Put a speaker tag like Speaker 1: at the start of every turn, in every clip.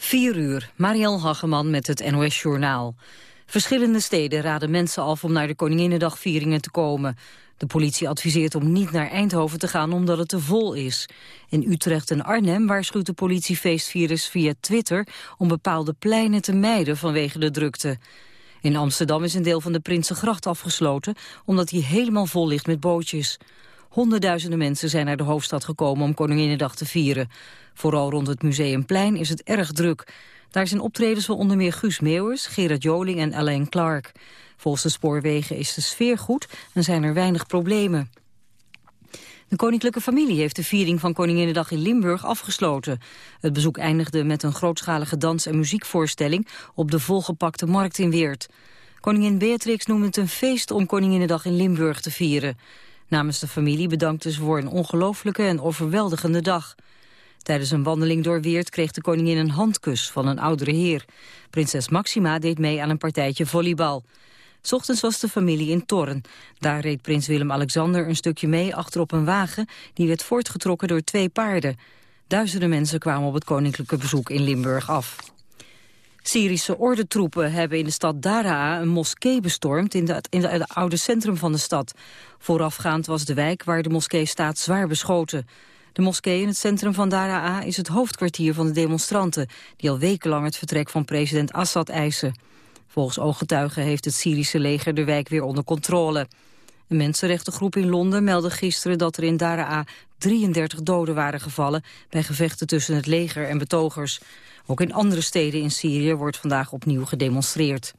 Speaker 1: 4 uur, Marielle Hageman met het NOS Journaal. Verschillende steden raden mensen af om naar de Koninginnedagvieringen te komen. De politie adviseert om niet naar Eindhoven te gaan omdat het te vol is. In Utrecht en Arnhem waarschuwt de politie feestvirus via Twitter... om bepaalde pleinen te mijden vanwege de drukte. In Amsterdam is een deel van de Prinsengracht afgesloten... omdat die helemaal vol ligt met bootjes. Honderdduizenden mensen zijn naar de hoofdstad gekomen om Koninginnedag te vieren. Vooral rond het Museumplein is het erg druk. Daar zijn optredens van onder meer Guus Meeuwers, Gerard Joling en Alain Clark. Volgens de spoorwegen is de sfeer goed en zijn er weinig problemen. De koninklijke familie heeft de viering van Koninginnedag in Limburg afgesloten. Het bezoek eindigde met een grootschalige dans- en muziekvoorstelling op de volgepakte markt in Weert. Koningin Beatrix noemde het een feest om Koninginnedag in Limburg te vieren. Namens de familie bedankte ze voor een ongelooflijke en overweldigende dag. Tijdens een wandeling door Weert kreeg de koningin een handkus van een oudere heer. Prinses Maxima deed mee aan een partijtje volleybal. Ochtends was de familie in Torren. Daar reed prins Willem-Alexander een stukje mee achterop een wagen... die werd voortgetrokken door twee paarden. Duizenden mensen kwamen op het koninklijke bezoek in Limburg af. Syrische ordentroepen hebben in de stad Daraa een moskee bestormd in, de, in het oude centrum van de stad. Voorafgaand was de wijk waar de moskee staat zwaar beschoten. De moskee in het centrum van Daraa is het hoofdkwartier van de demonstranten... die al wekenlang het vertrek van president Assad eisen. Volgens ooggetuigen heeft het Syrische leger de wijk weer onder controle. Een mensenrechtengroep in Londen meldde gisteren dat er in Daraa 33 doden waren gevallen... bij gevechten tussen het leger en betogers. Ook in andere steden in Syrië wordt vandaag opnieuw gedemonstreerd.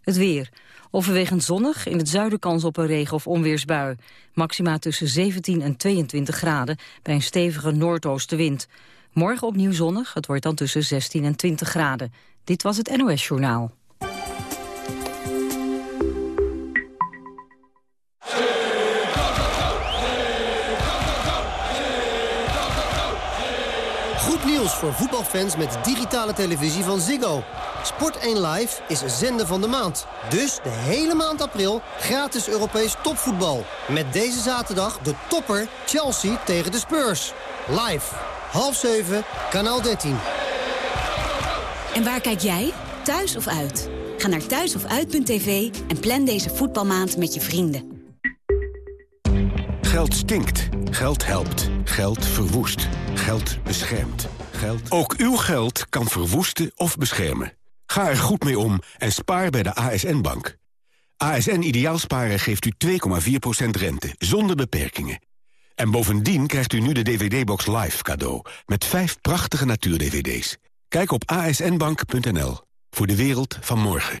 Speaker 1: Het weer. Overwegend zonnig, in het zuiden kans op een regen- of onweersbui. Maxima tussen 17 en 22 graden bij een stevige noordoostenwind. Morgen opnieuw zonnig, het wordt dan tussen 16 en 20 graden. Dit was het NOS Journaal.
Speaker 2: Voor voetbalfans met digitale televisie van Ziggo. Sport 1 Live is zender van de maand. Dus de hele maand april gratis Europees topvoetbal. Met deze zaterdag de topper Chelsea tegen de Spurs. Live, half 7, kanaal 13.
Speaker 3: En waar kijk jij? Thuis of uit? Ga naar thuisofuit.tv en plan deze voetbalmaand met je vrienden.
Speaker 4: Geld stinkt. Geld helpt. Geld verwoest. Geld beschermt. Ook uw geld kan verwoesten of beschermen. Ga er goed mee om en spaar bij de ASN-bank. ASN Ideaalsparen geeft u 2,4% rente, zonder beperkingen. En bovendien krijgt u nu de DVD-box Live cadeau... met vijf prachtige natuur-DVD's. Kijk op asnbank.nl voor de wereld van morgen.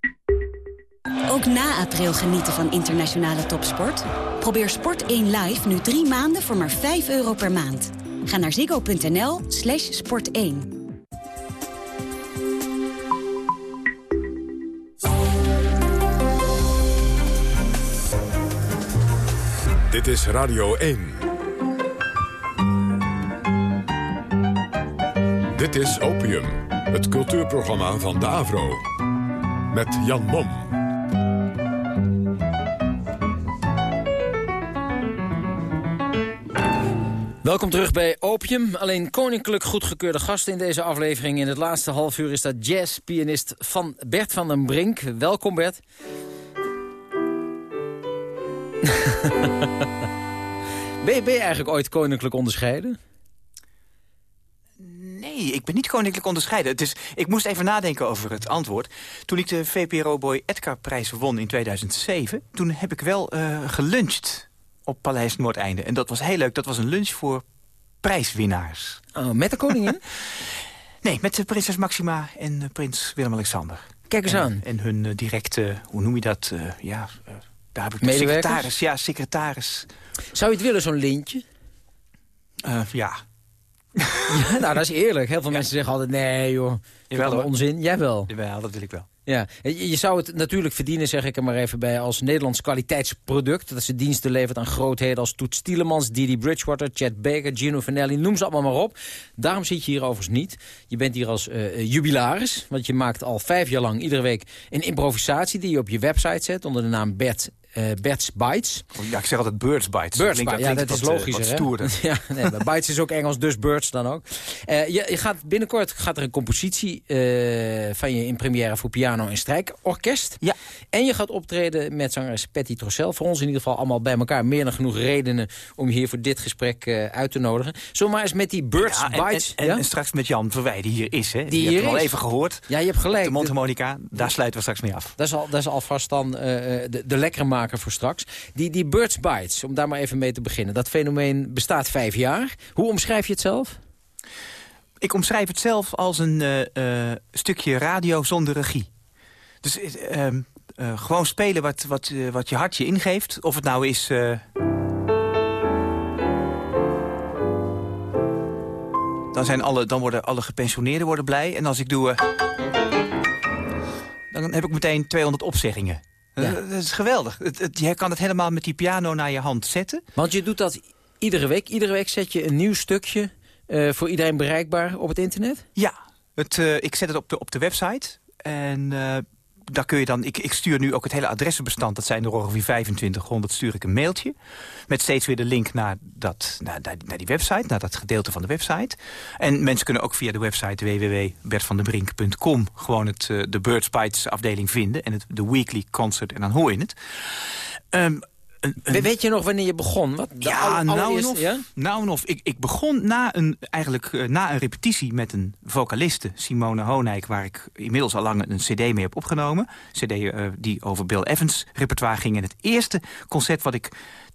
Speaker 3: Ook na april genieten van internationale topsport? Probeer Sport 1 Live nu drie maanden voor maar 5 euro per maand. Ga naar ziggo.nl slash sport 1.
Speaker 5: Dit is Radio 1. Dit is Opium, het cultuurprogramma van de Avro. Met Jan Mom.
Speaker 6: Welkom terug bij Opium. Alleen koninklijk goedgekeurde gasten in deze aflevering. In het laatste half uur is dat jazzpianist van Bert van den Brink. Welkom Bert. ben, je, eigenlijk ooit koninklijk onderscheiden?
Speaker 7: Nee, ik ben niet koninklijk onderscheiden. Dus ik moest even nadenken over het antwoord. Toen ik de VPRO Boy Edgar-prijs won in 2007... toen heb ik wel uh, geluncht op Paleis Noordeinde. En dat was heel leuk. Dat was een lunch voor prijswinnaars.
Speaker 6: Oh, met de koningin?
Speaker 7: nee, met de prinses Maxima en uh, prins Willem-Alexander.
Speaker 6: Kijk eens
Speaker 7: en,
Speaker 6: aan.
Speaker 7: En hun uh, directe, hoe noem je dat, ja... daar heb ik de secretaris. Ja, secretaris.
Speaker 6: Zou je het willen, zo'n lintje?
Speaker 7: ja,
Speaker 6: ja, nou, dat is eerlijk. Heel veel mensen zeggen altijd, nee joh,
Speaker 7: Jawel,
Speaker 6: onzin. Jij wel.
Speaker 7: Jawel, dat wil ik wel.
Speaker 6: Ja, je, zou het natuurlijk verdienen, zeg ik er maar even bij, als Nederlands kwaliteitsproduct. Dat ze diensten levert aan grootheden als Toets Tielemans, Didi Bridgewater, Chad Baker, Gino Vanelli, noem ze allemaal maar op. Daarom zit je hier overigens niet. Je bent hier als uh, jubilaris, want je maakt al vijf jaar lang iedere week een improvisatie die je op je website zet onder de naam Bert uh, Bert's Bites.
Speaker 7: Oh, ja, ik zeg altijd Birds Bites.
Speaker 6: Birds Bites, ja, dat is logisch.
Speaker 7: ja,
Speaker 6: nee, Bites is ook Engels, dus Birds dan ook. je, je, gaat binnenkort gaat er een compositie van je in première voor piano en strijkorkest.
Speaker 7: Ja.
Speaker 6: En je gaat optreden met zangeres Patty Trossel. Voor ons in ieder geval allemaal bij elkaar meer dan genoeg redenen... om je hier voor dit gesprek uit te nodigen. Zullen maar eens met die Birds Bites...
Speaker 7: En, en, straks met Jan Verwij, die hier is. Hè? Die, die hier al even gehoord.
Speaker 6: Ja, je hebt gelijk.
Speaker 7: De mondharmonica, daar sluiten we straks mee af.
Speaker 6: Dat is, al, dat is alvast dan uh, de, de lekkere maker voor straks. Die, die Birds Bites, om daar maar even mee te beginnen. Dat fenomeen bestaat vijf jaar. Hoe omschrijf je het zelf?
Speaker 7: Ik omschrijf het zelf als een uh, stukje radio zonder regie. Dus ehm, gewoon spelen wat, wat, wat je hart je ingeeft. Of het nou is... Dan, zijn alle, dan worden alle gepensioneerden worden blij. En als ik doe... Dan heb ik meteen 200 opzeggingen. Ja. Dat is geweldig. Het, het, je kan het helemaal met die piano naar je hand zetten.
Speaker 6: Want je doet dat iedere week. Iedere week zet je een nieuw stukje uh, voor iedereen bereikbaar op het internet?
Speaker 7: Ja, het, uh, ik zet het op de, op de website. En daar kun je dan, ik, ik stuur nu ook het hele adressenbestand. Dat zijn er ongeveer 2500. Stuur ik een mailtje. Met steeds weer de link naar, dat, naar, naar die website. Naar dat gedeelte van de website. En mensen kunnen ook via de website www.bertvandebrink.com gewoon het, uh, de Birds Bites afdeling vinden. En het, de weekly concert. En dan hoor je het. Um,
Speaker 6: Weet je nog wanneer je begon? Wat?
Speaker 7: ja, nou of. Ja? Nou en of. Ik, ik begon na een, eigenlijk, uh, na een repetitie met een vocaliste, Simone Honijk... waar ik inmiddels al lang een cd mee heb opgenomen. cd uh, die over Bill Evans repertoire ging. En het eerste concert wat ik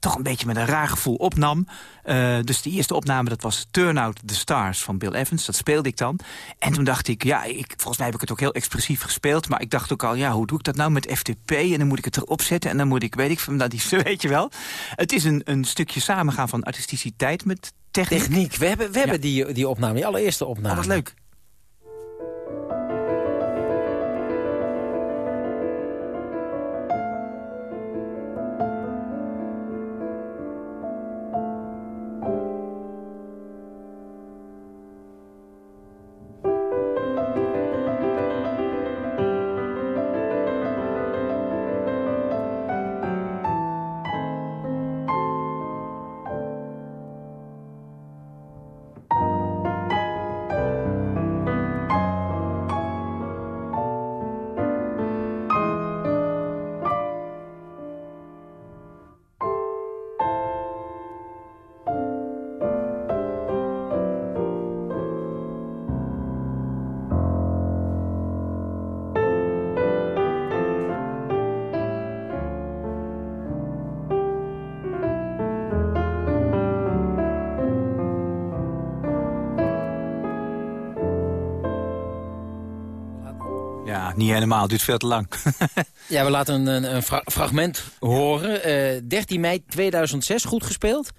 Speaker 7: toch een beetje met een raar gevoel opnam. Uh, dus de eerste opname, dat was Turn Out the Stars van Bill Evans. Dat speelde ik dan. En toen dacht ik, ja, ik, volgens mij heb ik het ook heel expressief gespeeld. Maar ik dacht ook al, ja, hoe doe ik dat nou met FTP? En dan moet ik het erop zetten en dan moet ik, weet ik van, nou, die, weet je wel. Het is een, een stukje samengaan van artisticiteit met techniek.
Speaker 6: Techniek. We hebben, we hebben die, die opname, die allereerste opname. Oh,
Speaker 7: wat leuk. Niet helemaal. Het duurt veel te lang.
Speaker 6: ja, we laten een, een fragment horen. Uh, eh, 13 mei 2006, goed gespeeld?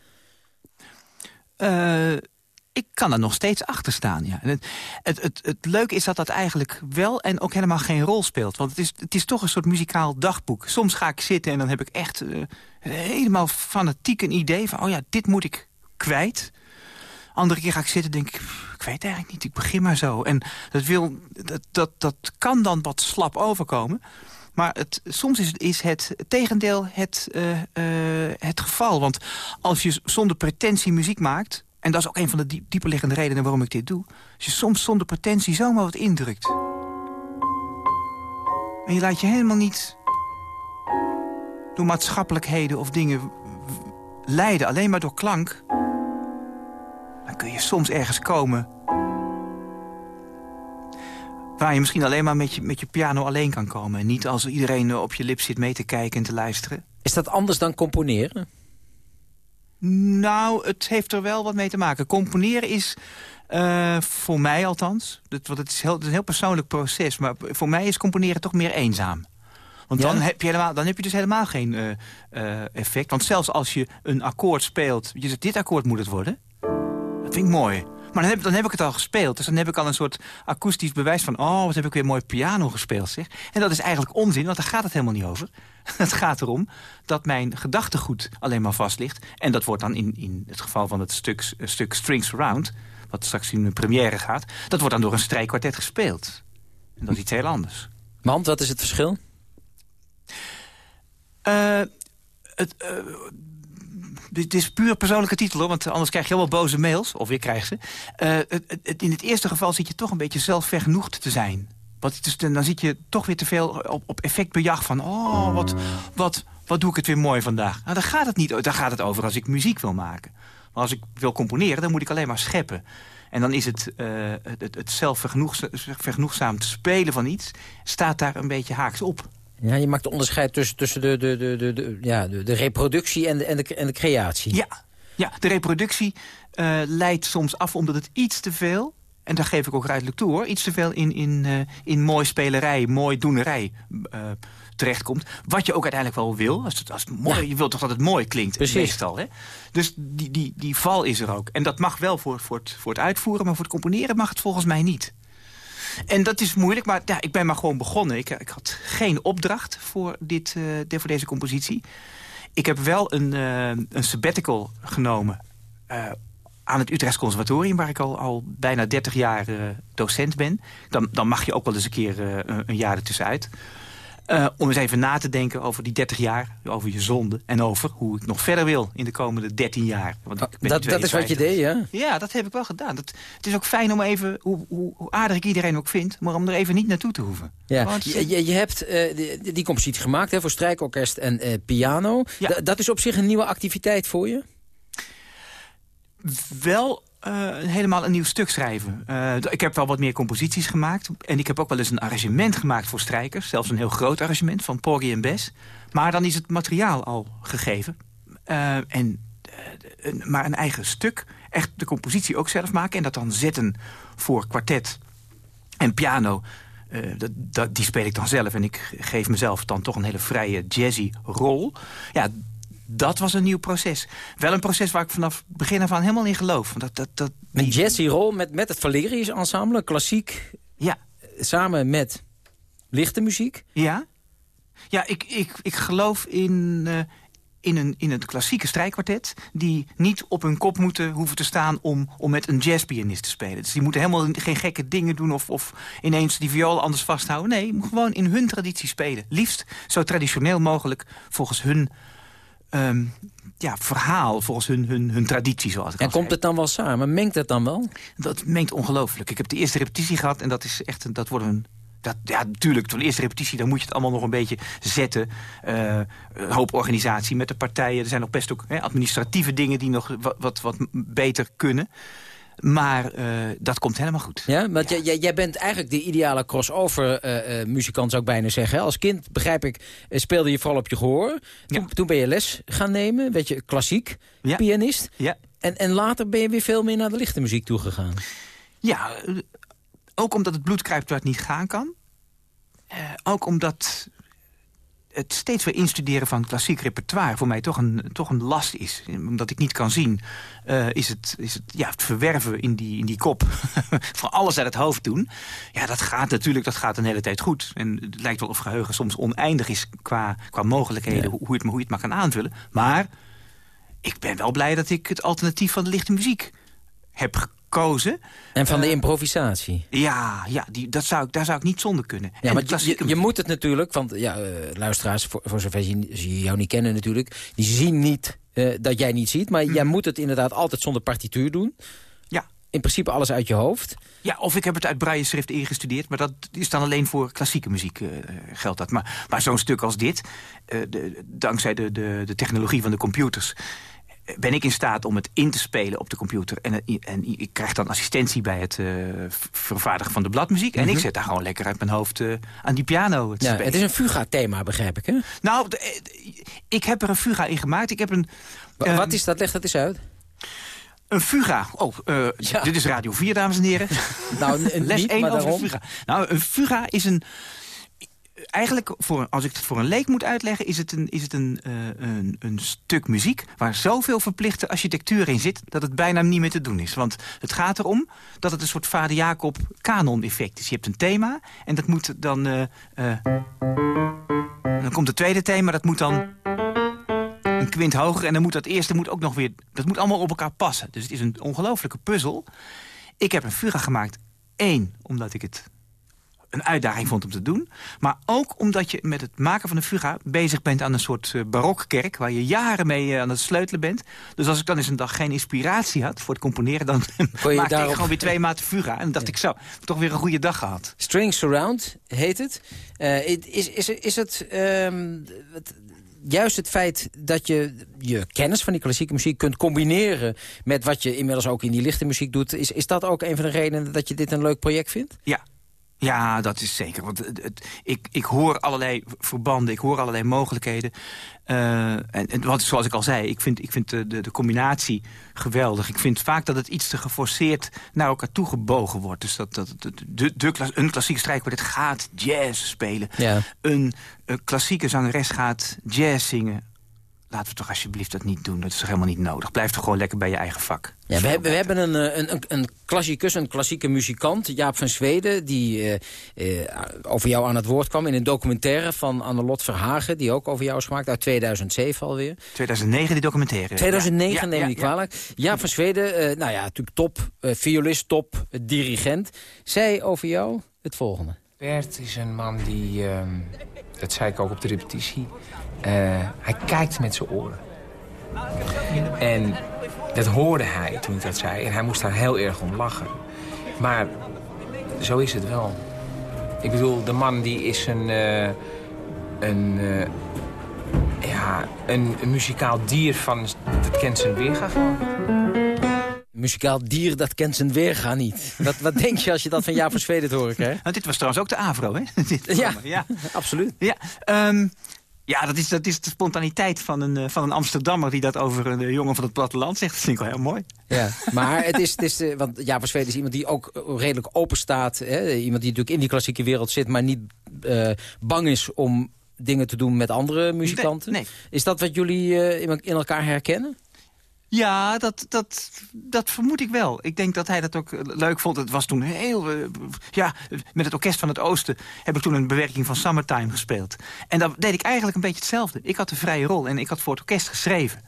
Speaker 7: Uh, ik kan er nog steeds achter staan, ja. Het, het, het, het, leuke is dat dat eigenlijk wel en ook helemaal geen rol speelt. Want het is, het is toch een soort muzikaal dagboek. Soms ga ik zitten en dan heb ik echt uh, helemaal fanatiek een idee van... oh ja, dit moet ik kwijt. Andere keer ga ik zitten en denk ik, ik weet eigenlijk niet, ik begin maar zo. En dat, wil, dat, dat, dat kan dan wat slap overkomen. Maar het, soms is, is het tegendeel het, uh, uh, het geval. Want als je zonder pretentie muziek maakt... en dat is ook een van de diep, dieperliggende redenen waarom ik dit doe... als je soms zonder pretentie zomaar wat indrukt... en je laat je helemaal niet door maatschappelijkheden of dingen leiden... alleen maar door klank dan kun je soms ergens komen... waar je misschien alleen maar met je, met je piano alleen kan komen. En niet als iedereen op je lip zit mee te kijken en te luisteren.
Speaker 6: Is dat anders dan componeren?
Speaker 7: Nou, het heeft er wel wat mee te maken. Componeren is, uh, voor mij althans... Dat, want het is, heel, het is een heel persoonlijk proces... maar voor mij is componeren toch meer eenzaam. Want dan, heb je helemaal, dan heb je dus helemaal geen uh, uh, effect. Want zelfs als je een akkoord speelt... je zegt, dit akkoord moet het worden vind ik mooi. Maar dan heb, dan heb ik het al gespeeld. Dus dan heb ik al een soort akoestisch bewijs van... oh, wat heb ik weer mooi piano gespeeld, zeg. En dat is eigenlijk onzin, want daar gaat het helemaal niet over. Het gaat erom dat mijn gedachtegoed alleen maar vast ligt. En dat wordt dan in, in het geval van het stuk, stuk Strings Around... wat straks in de première gaat... dat wordt dan door een strijkkwartet gespeeld. En dat is iets heel anders.
Speaker 6: Want, wat is het verschil?
Speaker 7: Uh, het, uh, dit is puur persoonlijke titel, hoor, want anders krijg je wel boze mails. Of ik krijg ze. het, in het eerste geval zit je toch een beetje zelfvergenoegd te zijn. Want dan zit je toch weer te veel op, op effectbejag van... oh, wat, wat, wat doe ik het weer mooi vandaag. Nou, daar gaat het niet daar gaat het over als ik muziek wil maken. Maar als ik wil componeren, dan moet ik alleen maar scheppen. En dan is het, uh, het, het zelfvergenoegzaam te spelen van iets... staat daar een beetje haaks op.
Speaker 6: Ja, je maakt onderscheid tussen, tussen de, de, de, de, de, ja, de, de reproductie en de, en, de, en de creatie.
Speaker 7: Ja, ja de reproductie uh, leidt soms af omdat het iets te veel en daar geef ik ook ruidelijk toe hoor, iets te veel in, in, uh, in mooi spelerij, mooi doenerij uh, terechtkomt. Wat je ook uiteindelijk wel wil. Als het, als het mooi, Je wilt toch dat het mooi klinkt, Precies. meestal. Hè? Dus die, die, die val is er ook. En dat mag wel voor, voor, het, voor het uitvoeren, maar voor het componeren mag het volgens mij niet. En dat is moeilijk, maar ja, ik ben maar gewoon begonnen. Ik, ik had geen opdracht voor, dit, uh, voor deze compositie. Ik heb wel een, een sabbatical genomen aan het Utrechts Conservatorium... waar ik al, al bijna 30 jaar uh, docent ben. Dan, dan mag je ook wel eens een keer uh, een jaar ertussenuit. Uh, om eens even na te denken over die 30 jaar, over je zonde... en over hoe ik nog verder wil in de komende 13 jaar.
Speaker 6: Want ik ben dat, dat is wat je deed, ja?
Speaker 7: Ja, dat heb ik wel gedaan. Dat, het is ook fijn om even, hoe, hoe, hoe, aardig ik iedereen ook vind... maar om er even niet naartoe te hoeven.
Speaker 6: Ja. Want, je, je, je, hebt uh, die, die, compositie gemaakt hè, voor strijkorkest en uh, piano. Ja. Dat is op zich een nieuwe activiteit voor je?
Speaker 7: wel uh, helemaal een nieuw stuk schrijven. Uh, ik heb wel wat meer composities gemaakt. En ik heb ook wel eens een arrangement gemaakt voor strijkers. Zelfs een heel groot arrangement van Porgy en Bess. Maar dan is het materiaal al gegeven. Uh, en, maar een eigen stuk. Echt de compositie ook zelf maken. En dat dan zetten voor kwartet en piano. Dat, dat, die speel ik dan zelf. En ik geef mezelf dan toch een hele vrije jazzy rol. Ja, dat was een nieuw proces. Wel een proces waar ik vanaf begin af aan helemaal in geloof. Dat, dat, dat,
Speaker 6: Een Jesse Rol met, met het Valerius ensemble, klassiek.
Speaker 7: Ja.
Speaker 6: Samen met lichte muziek.
Speaker 7: Ja. Ja, ik, ik, ik geloof in, uh, in, een, in het klassieke strijkkwartet... die niet op hun kop moeten hoeven te staan om, om met een jazzpianist te spelen. Dus die moeten helemaal geen gekke dingen doen... of, of ineens die viool anders vasthouden. Nee, gewoon in hun traditie spelen. Liefst zo traditioneel mogelijk volgens hun um, ja, verhaal volgens hun, hun, hun traditie. Zoals ik
Speaker 6: en komt het dan wel samen? Mengt het dan wel?
Speaker 7: Dat mengt ongelooflijk. Ik heb de eerste repetitie gehad en dat is echt dat wordt een dat, ja, natuurlijk, de eerste repetitie, dan moet je het allemaal nog een beetje zetten. Uh, een hoop organisatie met de partijen. Er zijn nog best ook hè, administratieve dingen die nog wat, wat, wat beter kunnen. Maar uh, dat komt helemaal goed.
Speaker 6: Ja, want ja. Jij, bent eigenlijk de ideale crossover uh, uh, muzikant, zou ik bijna zeggen. Als kind, begrijp ik, speelde je vooral op je gehoor. Toen, ja. toen ben je les gaan nemen, weet je, klassiek, ja. pianist.
Speaker 7: Ja.
Speaker 6: En, en later ben je weer veel meer naar de lichte muziek toegegaan.
Speaker 7: Ja, ook omdat het bloed kruipt waar het niet gaan kan. ook omdat het steeds weer instuderen van klassiek repertoire... voor mij toch een, toch een last is. Omdat ik niet kan zien, uh, is, het, is het, ja, het verwerven in die, in die kop... van alles uit het hoofd doen. Ja, dat gaat natuurlijk dat gaat een hele tijd goed. En het lijkt wel of geheugen soms oneindig is... qua, qua mogelijkheden, ja. hoe, hoe, het, hoe je het maar kan aanvullen. Maar ik ben wel blij dat ik het alternatief van de lichte muziek heb
Speaker 6: en van de eh, improvisatie?
Speaker 7: Ja, ja die, dat zou ik, daar zou ik niet zonder kunnen.
Speaker 6: Ja, maar je, je, moet het natuurlijk, want ja, uh, luisteraars, voor, voor zover ze jou niet kennen natuurlijk... die zien niet uh, dat jij niet ziet, maar hm. jij moet het inderdaad altijd zonder partituur doen.
Speaker 7: Ja.
Speaker 6: In principe alles uit je hoofd.
Speaker 7: Ja, of ik heb het uit braille schrift ingestudeerd... maar dat is dan alleen voor klassieke muziek uh, geldt dat. Maar, maar zo'n stuk als dit, uh, de, dankzij de, de, de technologie van de computers ben ik in staat om het in te spelen op de computer. En, en ik krijg dan assistentie bij het uh, vervaardigen van de bladmuziek. En ik mhm. zet daar gewoon lekker uit mijn hoofd uh, aan die piano
Speaker 6: te ja, Het is een fuga-thema, begrijp ik, hè?
Speaker 7: Nou, eh, ik heb er een fuga in gemaakt. Ik heb een,
Speaker 6: uh, Wat is dat? Leg dat eens uit.
Speaker 7: Een fuga. Oh, ja. dit is Radio 4, dames en heren.
Speaker 6: nou, Les niet, 1 over
Speaker 7: fuga. Nou, een fuga is een eigenlijk, voor, als ik het voor een leek moet uitleggen... is het, een, is het een, uh, een, een, stuk muziek waar zoveel verplichte architectuur in zit... dat het bijna niet meer te doen is. Want het gaat erom dat het een soort vader Jacob kanon-effect is. Je hebt een thema en dat moet dan... Uh, uh, dan komt het tweede thema, dat moet dan een kwint hoger... en dan moet dat eerste moet ook nog weer... dat moet allemaal op elkaar passen. Dus het is een ongelofelijke puzzel. Ik heb een fuga gemaakt. Eén, omdat ik het een uitdaging vond om te doen. Maar ook omdat je met het maken van een fuga bezig bent aan een soort uh, barokkerk... waar je jaren mee aan het sleutelen bent. Dus als ik dan eens een dag geen inspiratie had voor het componeren... dan maakte ik gewoon weer twee maten fuga. En dan dacht ik zo, toch weer een goede dag gehad.
Speaker 6: Strings Surround heet het. is, is, is het, ehm, het juist het feit dat je je kennis van die klassieke muziek kunt combineren... met wat je inmiddels ook in die lichte muziek doet... is, is dat ook een van de redenen dat je dit een leuk project vindt?
Speaker 7: Ja, ja, dat is zeker. Want het, ik, ik hoor allerlei verbanden, ik hoor allerlei mogelijkheden. Uh, en, en wat, zoals ik al zei, ik vind, ik vind de, de, de, combinatie geweldig. Ik vind vaak dat het iets te geforceerd naar elkaar toe gebogen wordt. Dus dat, dat de, de, een klassieke strijkkwartet gaat jazz spelen. Ja. Een, een klassieke zangeres gaat jazz zingen laten we toch alsjeblieft dat niet doen. Dat is toch helemaal niet nodig. Blijf toch gewoon lekker bij je eigen vak.
Speaker 6: Ja, we, hebben, we hebben een, eh, een, een, een klassicus, een klassieke muzikant, Jaap van Zweden... die uh, uh, over jou aan het woord kwam in een documentaire van Annelot Verhagen... die ook over jou is gemaakt, uit 2007 alweer.
Speaker 7: 2009 die documentaire.
Speaker 6: 2009, neem ik kwalijk. Jaap van Zweden, nou ja, natuurlijk top violist, top dirigent. Zij over jou het volgende.
Speaker 8: Bert is een man die, ehm, dat zei ik ook op de repetitie... Uh, hij kijkt met zijn oren. En dat hoorde hij toen ik dat zei. En hij moest daar heel erg om lachen. Maar zo is het wel. Ik bedoel, de man die is een... Uh, een uh, ja, een, een, muzikaal dier van... Dat kent zijn weerga gewoon.
Speaker 6: Muzikaal dier, dat kent zijn weerga niet. Wat, wat denk je als je dat van Jaap van Zweden horen krijgt?
Speaker 7: Nou, dit was trouwens ook de AVRO, hè?
Speaker 6: ja, ja, absoluut.
Speaker 7: Ja, um, ja, dat is, dat is de spontaniteit van een, eh, van een Amsterdammer... die dat over een jongen van het platteland zegt. Dat vind ik wel heel mooi.
Speaker 6: Ja, maar het is, het is uh, want Javers Zweden is iemand die ook redelijk open staat. Hè? Iemand die natuurlijk in die klassieke wereld zit... maar niet uh, bang is om dingen te doen met andere muzikanten.
Speaker 7: Nee,
Speaker 6: Is dat wat jullie in elkaar herkennen?
Speaker 7: Ja, dat, dat, dat vermoed ik wel. Ik denk dat hij dat ook leuk vond. Het was toen heel... Uh, ja, met het Orkest van het Oosten heb ik toen een bewerking van Summertime gespeeld. En dan deed ik eigenlijk een beetje hetzelfde. Ik had de vrije rol en ik had voor het orkest geschreven.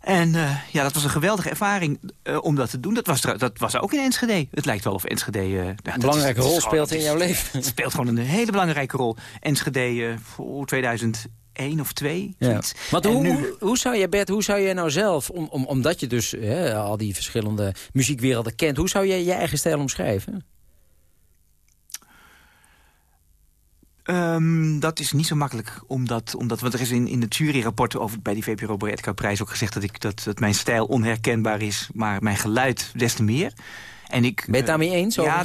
Speaker 7: En uh, ja, dat was een geweldige ervaring uh, om dat te doen. Dat was, dat was ook in Enschede. Het lijkt wel of Enschede... Uh,
Speaker 6: een belangrijke rol speelt in jouw leven.
Speaker 7: Het speelt gewoon een hele belangrijke rol. Enschede voor 2000 één of twee. Ja.
Speaker 6: Want hoe, nu... hoe, zou je, Bert, hoe zou jij nou zelf, om, om, omdat je dus hè, al die verschillende muziekwerelden kent... hoe zou jij je eigen stijl omschrijven?
Speaker 7: Um, dat is niet zo makkelijk, omdat, omdat want er is in, in het juryrapport over bij die VPRO Boretka prijs ook gezegd dat, ik, dat, dat mijn stijl onherkenbaar is, maar mijn geluid des te meer.
Speaker 6: En ik, ben je het daarmee eens,
Speaker 7: ja,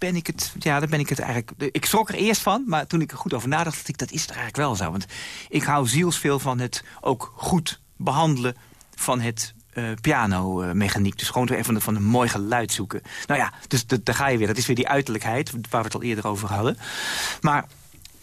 Speaker 7: ben ik het, ja, daar ben ik het eigenlijk... Ik schrok er eerst van, maar toen ik er goed over nadacht... dacht ik, dat is er eigenlijk wel zo. Want ik hou zielsveel van het ook goed behandelen van het uh, piano-mechaniek. Dus gewoon even van een mooi geluid zoeken. Nou ja, dus daar ga je weer. Dat is weer die uiterlijkheid, waar we het al eerder over hadden. Maar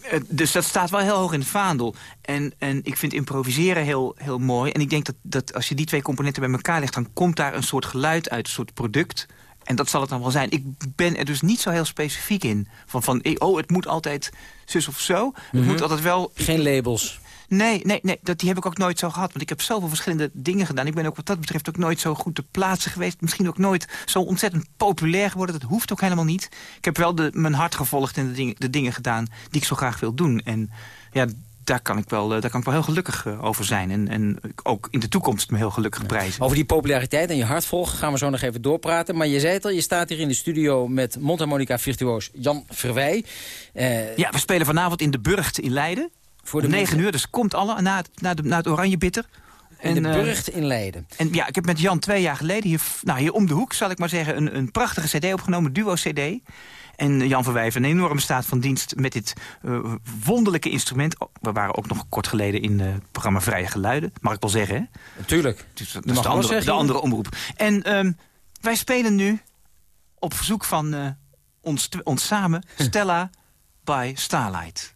Speaker 7: eh, dus dat staat wel heel hoog in het vaandel. En, en ik vind improviseren heel, heel mooi. En ik denk dat, dat als je die twee componenten bij elkaar legt... dan komt daar een soort geluid uit, een soort product... En dat zal het dan wel zijn. Ik ben er dus niet zo heel specifiek in. Van, van oh, het moet altijd zus of zo. Het
Speaker 6: mhm.
Speaker 7: moet altijd wel...
Speaker 6: Geen labels.
Speaker 7: Nee, nee, nee dat, die heb ik ook nooit zo gehad. Want ik heb zoveel verschillende dingen gedaan. Ik ben ook wat dat betreft ook nooit zo goed te plaatsen geweest. Misschien ook nooit zo ontzettend populair geworden. Dat hoeft ook helemaal niet. Ik heb wel de, mijn hart gevolgd en de dingen, de dingen gedaan die ik zo graag wil doen. En ja, daar kan ik wel, eh, daar kan ik wel heel gelukkig eh, over zijn. En, en ook in de toekomst me heel gelukkig prijzen.
Speaker 6: Over die populariteit en je hart volgen gaan we zo nog even doorpraten. Maar je zei het al, je staat hier in de studio met mondharmonica-virtuoos Jan Verwij.
Speaker 7: Uh, ja, we spelen vanavond in de Burgt in Leiden. Voor de 9 uur, dus komt alle na het, na, de, na het Oranje Bitter.
Speaker 6: In de Burgt in Leiden.
Speaker 7: En ja, ik heb met Jan twee jaar geleden, hier, nou, hier om de hoek zal ik maar zeggen... een, een prachtige cd opgenomen, duo-cd. En Jan Verwijf een enorme staat van dienst met dit uh, wonderlijke instrument. We waren ook nog kort geleden in het programma Vrije Geluiden. Mag ik wel zeggen, hè?
Speaker 6: Natuurlijk.
Speaker 7: Dus, dat is de andere, de andere omroep. En um, wij spelen nu op verzoek van uh, ons, ons samen Stella by Starlight.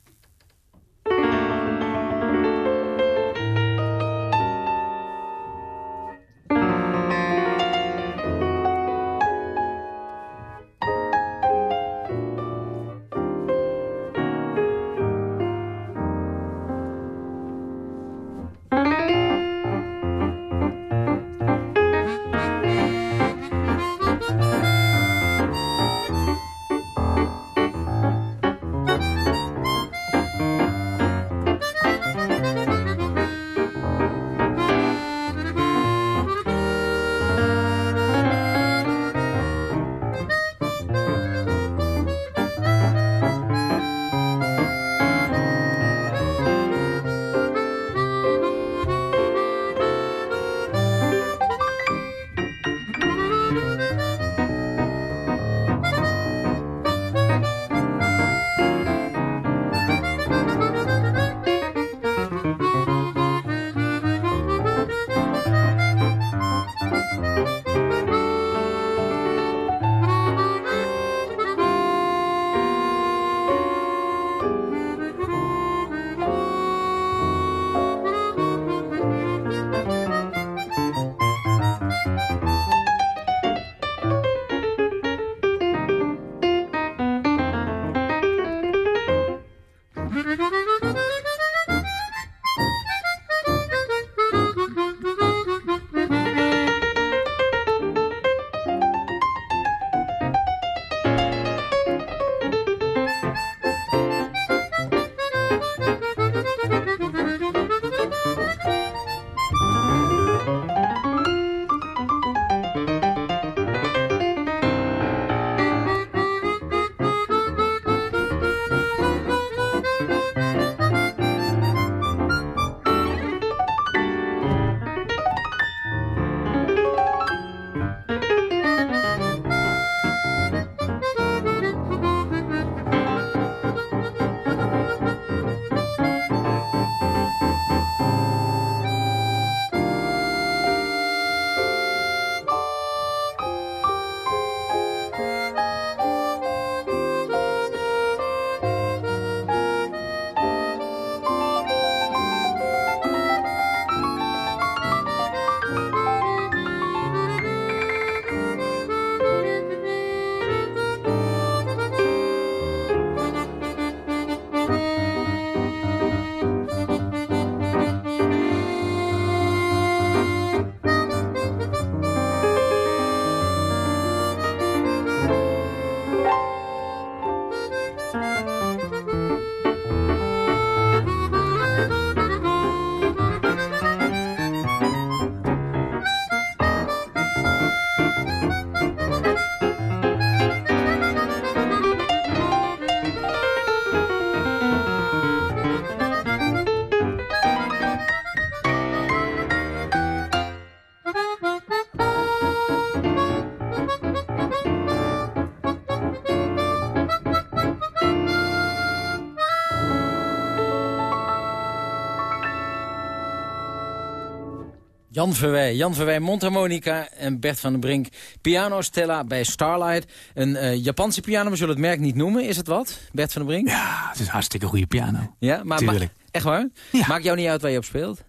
Speaker 6: Jan Verwij, Jan Verwij mondharmonica en Bert van den Brink piano Stella bij Starlight. Een uh, Japanse piano, we zullen het merk niet noemen. Is het wat, Bert van den Brink?
Speaker 7: Ja, het is een hartstikke goede piano.
Speaker 6: Ja, maar, maar echt waar?
Speaker 7: Ja.
Speaker 6: Maakt jou niet uit waar je op speelt?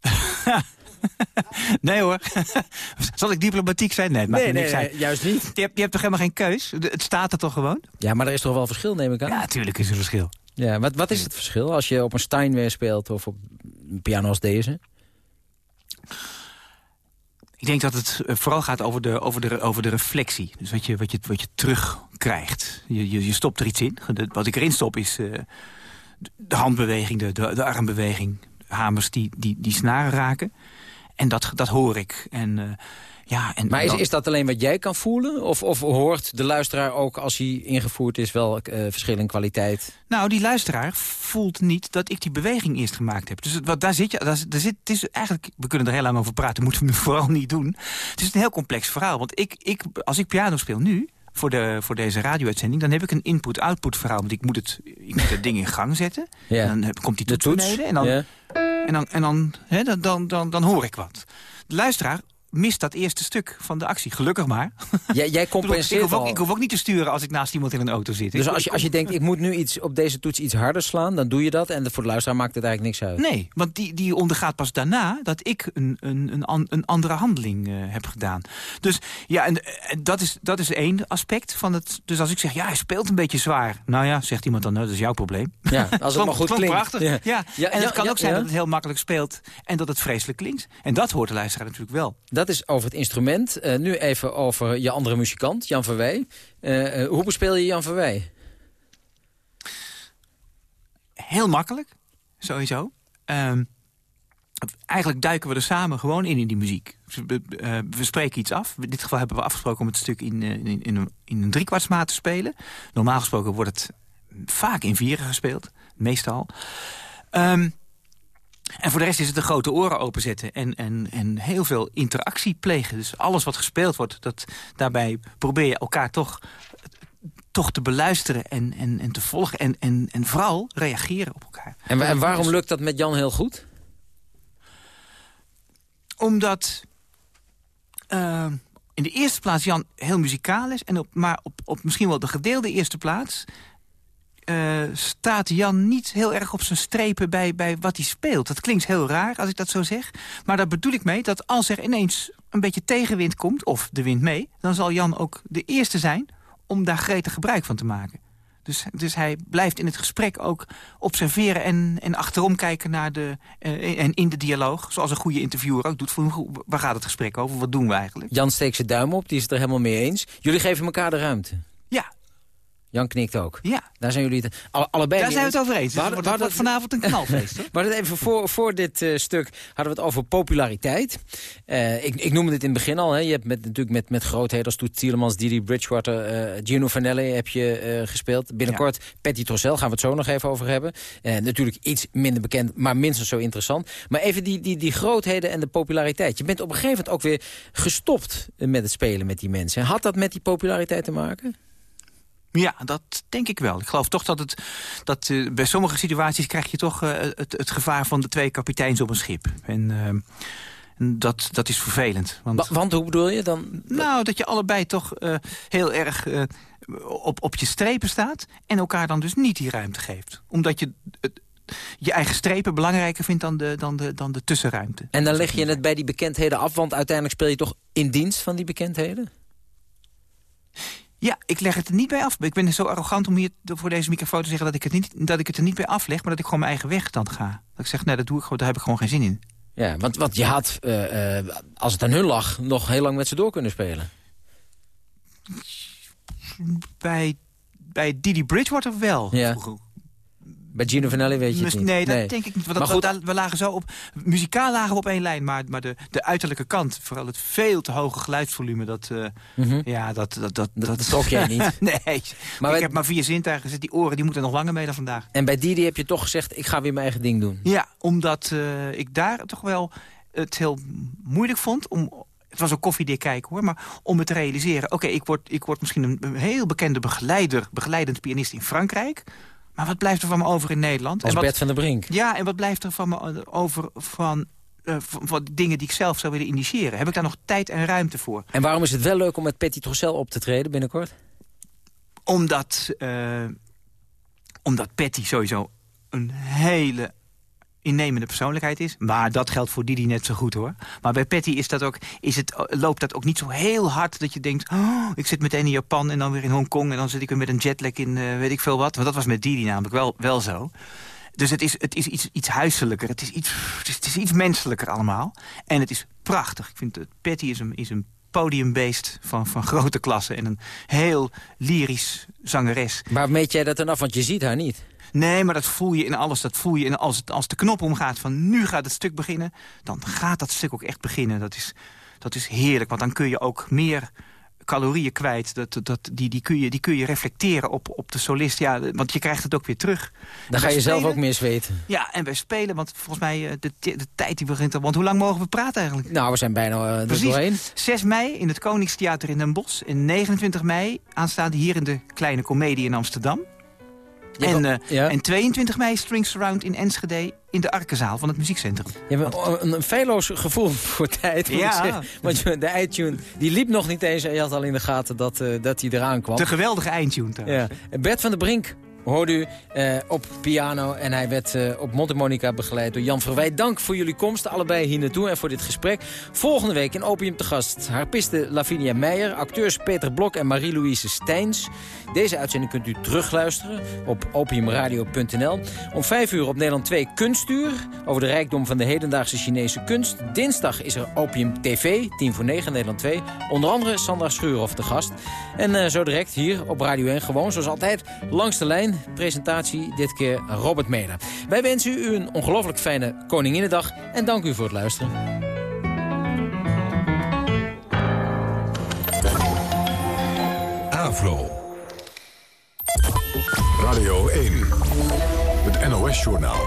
Speaker 7: nee hoor. Zal ik diplomatiek zijn? Nee, het maakt
Speaker 6: nee,
Speaker 7: niks
Speaker 6: nee,
Speaker 7: uit.
Speaker 6: juist niet.
Speaker 7: Je hebt, je hebt toch helemaal geen keus? Het staat er toch gewoon?
Speaker 6: Ja, maar er is toch wel verschil, neem ik aan?
Speaker 7: Ja, natuurlijk is er verschil.
Speaker 6: Ja, wat, wat is het verschil als je op een Steinway speelt of op een piano als deze?
Speaker 7: Ik denk dat het eh, vooral gaat over de, over de, over de reflectie. Dus wat je, wat je, wat je terugkrijgt. Je, je, je stopt er iets in. Wat ik erin stop is eh, de handbeweging, de, de, de armbeweging. Hamers die, die, die snaren raken. En dat, dat hoor ik. En, eh, ja, en
Speaker 6: Maar is, is dat alleen wat jij kan voelen? Of, of hoort de luisteraar ook als hij ingevoerd is wel eh verschil in kwaliteit?
Speaker 7: Nou, die luisteraar voelt niet dat ik die beweging eerst gemaakt heb. Dus wat, daar zit je, daar, daar zit, het is eigenlijk, we kunnen er heel lang over praten, moeten we vooral niet doen. Het is een heel complex verhaal, want ik, ik, als ik piano speel nu, voor, de, voor deze radio-uitzending, dan heb ik een input-output verhaal. Want ik moet het, ik moet het ding in gang zetten.
Speaker 6: Ja.
Speaker 7: En dan heb, komt die toets, beneden en dan,
Speaker 6: Ja.
Speaker 7: en dan, en dan, hè, dan, dan, dan, dan hoor ik wat. De luisteraar mist dat eerste stuk van de actie. Gelukkig maar.
Speaker 6: Jij, jij
Speaker 7: Ik, bedoel, ik,
Speaker 6: compenseert
Speaker 7: hoef ook, ik hoef ook niet te sturen als ik naast iemand in een auto zit.
Speaker 6: Dus
Speaker 7: Ik-
Speaker 6: als je, als je denkt, ik moet nu iets op deze toets iets harder slaan... dan doe je dat en voor de luisteraar maakt het eigenlijk niks uit.
Speaker 7: Nee, want die, die ondergaat pas daarna dat ik een, een, een, een andere handeling eh, heb gedaan. Dus ja, en, en dat, is, dat is één aspect van het. Dus als ik zeg, ja, hij speelt een beetje zwaar. Nou ja, zegt iemand dan, nou, dat is jouw probleem.
Speaker 6: Ja, als het maar goed
Speaker 7: klonk
Speaker 6: klinkt.
Speaker 7: prachtig. Ja.
Speaker 6: Ja. Ja,
Speaker 7: en het
Speaker 6: ja,
Speaker 7: kan ook zijn dat het heel makkelijk speelt en dat het vreselijk klinkt. En dat hoort de luisteraar natuurlijk wel.
Speaker 6: Dat is over het instrument. Eh, nu even over je andere muzikant, Jan Verwij. Eh, hoe bespeel je Jan Verwij?
Speaker 7: Heel makkelijk, sowieso. Ehm, eigenlijk duiken we er samen gewoon in in die muziek. We, eh, we spreken iets af. In dit geval hebben we afgesproken om het stuk in, in, in, een, in een driekwartsmaat te spelen. Normaal gesproken wordt het vaak in vieren gespeeld. Meestal. Ehm, en voor de rest is het de grote oren openzetten en, en, en heel veel interactie plegen. Dus alles wat gespeeld wordt, dat, daarbij probeer je elkaar toch, toch te beluisteren en, en, en te volgen. En, en, en vooral reageren op elkaar.
Speaker 6: En, wa- en waarom lukt dat met Jan heel goed?
Speaker 7: Omdat eh, in de eerste plaats Jan heel muzikaal is... En op, maar op, op misschien wel de gedeelde eerste plaats... eh, staat Jan niet heel erg op zijn strepen bij, bij wat hij speelt. Dat klinkt heel raar als ik dat zo zeg. Maar daar bedoel ik mee dat als er ineens een beetje tegenwind komt... of de wind mee, dan zal Jan ook de eerste zijn... om daar gretig gebruik van te maken. Dus, dus hij blijft in het gesprek ook observeren en, en achterom kijken naar de, eh, en in de dialoog. Zoals een goede interviewer ook doet. Waar gaat het gesprek over? Wat doen we eigenlijk?
Speaker 6: Jan steekt zijn duim op, die is het er helemaal mee eens. Jullie geven elkaar de ruimte.
Speaker 7: Ja,
Speaker 6: Jan knikt ook.
Speaker 7: ja.
Speaker 6: Daar zijn jullie het alle- allebei
Speaker 7: daar zijn we het over eens.
Speaker 6: We
Speaker 7: Dus
Speaker 6: hadden-
Speaker 7: het wordt, vanavond een knalfeest.
Speaker 6: We hadden het even voor, voor dit eh, stuk hadden we het over populariteit. Eh, ik, ik noemde het in het begin al. Hè. Je hebt met, natuurlijk met, met grootheden als Toet Tielemans, Didi Bridgewater, eh, Gino Vanelli heb je gespeeld. Binnenkort Patty Trossel, gaan we het zo nog even over hebben. Natuurlijk iets minder bekend, maar minstens zo interessant. Maar even die, die, die grootheden en de populariteit. Je bent op een gegeven moment ook weer gestopt met het spelen met die mensen. Had dat met die populariteit te maken?
Speaker 7: Ja, dat denk ik wel. Ik geloof toch dat het dat eh, bij sommige situaties krijg je toch eh, het, het gevaar van de twee kapiteins op een schip. En eh, dat, dat is vervelend. Want,
Speaker 6: Wa- Want hoe bedoel je dan?
Speaker 7: nou, dat je allebei toch heel erg op, op je strepen staat en elkaar dan dus niet die ruimte geeft. Omdat je het, je eigen strepen belangrijker vindt dan de, dan de, dan de tussenruimte.
Speaker 6: En dan leg je het bij die bekendheden af, want uiteindelijk speel je toch in dienst van die bekendheden?
Speaker 7: Ja, ik leg het er niet bij af. Ik ben zo arrogant om hier voor deze microfoon te zeggen... dat ik het, niet, dat ik het er niet bij afleg, maar dat ik gewoon mijn eigen weg dan ga. Dat ik zeg, nee, dat doe ik gewoon, daar heb ik gewoon geen zin in.
Speaker 6: Ja, want, want je had, eh, eh, als het aan hun lag, nog heel lang met ze door kunnen spelen.
Speaker 7: Bij, bij Didi Bridgewater wel.
Speaker 6: Ja.
Speaker 7: Vroeger.
Speaker 6: Bij Gino Vanelli weet je het niet.
Speaker 7: Nee, dat denk ik niet. Want
Speaker 6: Maar
Speaker 7: dat,
Speaker 6: goed-
Speaker 7: dat- we lagen zo op... Muzikaal lagen we op één lijn, maar, maar de, de uiterlijke kant... vooral het veel te hoge geluidsvolume, dat...
Speaker 6: Mhm.
Speaker 7: Ja, dat... Dat, dat,
Speaker 6: Dat trok jij niet.
Speaker 7: nee,
Speaker 6: Maar wij-
Speaker 7: ik heb maar vier zintuigen gezet. Die oren die moeten nog langer mee dan vandaag.
Speaker 6: En bij Didi heb je toch gezegd, ik ga weer mijn eigen ding doen.
Speaker 7: Ja, omdat eh, ik daar toch wel het heel moeilijk vond om... Het was ook koffiedik kijken hoor, maar om het te realiseren... oké, ik, word, ik word misschien een heel bekende begeleider, begeleidend pianist in Frankrijk... maar wat blijft er van me over in Nederland?
Speaker 6: Als
Speaker 7: en wat,
Speaker 6: Bert van der Brink.
Speaker 7: Ja, en wat blijft er van me over van uh, van dingen die ik zelf zou willen initiëren. Heb ik daar nog tijd en ruimte voor?
Speaker 6: En waarom is het wel leuk om met Patty Trossel op te treden binnenkort?
Speaker 7: Omdat, uh, omdat Patty sowieso een hele innemende persoonlijkheid is. Maar dat geldt voor Didi net zo goed hoor. Maar bij Patty is dat ook, is het, loopt dat ook niet zo heel hard dat je denkt... Oh, ik zit meteen in Japan en dan weer in Hongkong... en dan zit ik weer met een jetlag in uh, weet ik veel wat. Want dat was met Didi namelijk wel, wel zo. Dus het is, het is iets, iets huiselijker, het is iets, het is, iets menselijker allemaal. En het is prachtig. Ik vind Patty is een, is een podiumbeest van, van grote klasse... en een heel lyrisch zangeres.
Speaker 6: Maar meet jij dat dan af, want je ziet haar niet?
Speaker 7: Nee, maar dat voel je in alles. Dat voel je in als, het, als de knop omgaat van nu gaat het stuk beginnen... dan gaat dat stuk ook echt beginnen. Dat is, dat is heerlijk, want dan kun je ook meer calorieën kwijt. Dat, dat, die, die, kun je, die kun je reflecteren op, op de solist. Ja, want je krijgt het ook weer terug.
Speaker 6: Dan ga je zelf ook meer zweten.
Speaker 7: Ja, en wij spelen, want volgens mij eh, de, de tijd die begint... Want hoe lang mogen we praten eigenlijk?
Speaker 6: Nou, we zijn bijna uh, Precies. doorheen.
Speaker 7: 6 mei in het Koningstheater in Den Bosch. En 29 mei aanstaande hier in de Kleine Comedie in Amsterdam. En, uh, en 22 mei Strings Surround in Enschede in de Arkenzaal van het muziekcentrum.
Speaker 6: Je hebt een, een feilloos gevoel voor tijd, moet ja. ik Want de iTunes die liep nog niet eens en je had al in de gaten dat, uh, dat hij eraan kwam.
Speaker 7: De geweldige eindtune
Speaker 6: Ja. Bert van der Brink hoorde u uh, op piano. En hij werd uh, op Montemonica begeleid door Jan Verwij. Dank voor jullie komst, allebei hier naartoe en voor dit gesprek. Volgende week in Opium te gast harpiste Lavinia Meijer... acteurs Peter Blok en Marie-Louise Steins. Deze uitzending kunt u terugluisteren op opiumradio.nl. Om 5 uur op Nederland 2 Kunstuur... over de rijkdom van de hedendaagse Chinese kunst. Dinsdag is er Opium TV, 10 voor 9 Nederland 2. Onder andere Sandra Schuurhoff te gast. En uh, zo direct hier op Radio 1 gewoon, zoals altijd, langs de lijn presentatie dit keer Robert Meder. Wij wensen u een ongelooflijk fijne Koninginnedag en dank u voor het luisteren.
Speaker 5: Avro. Radio 1. Het NOS-journaal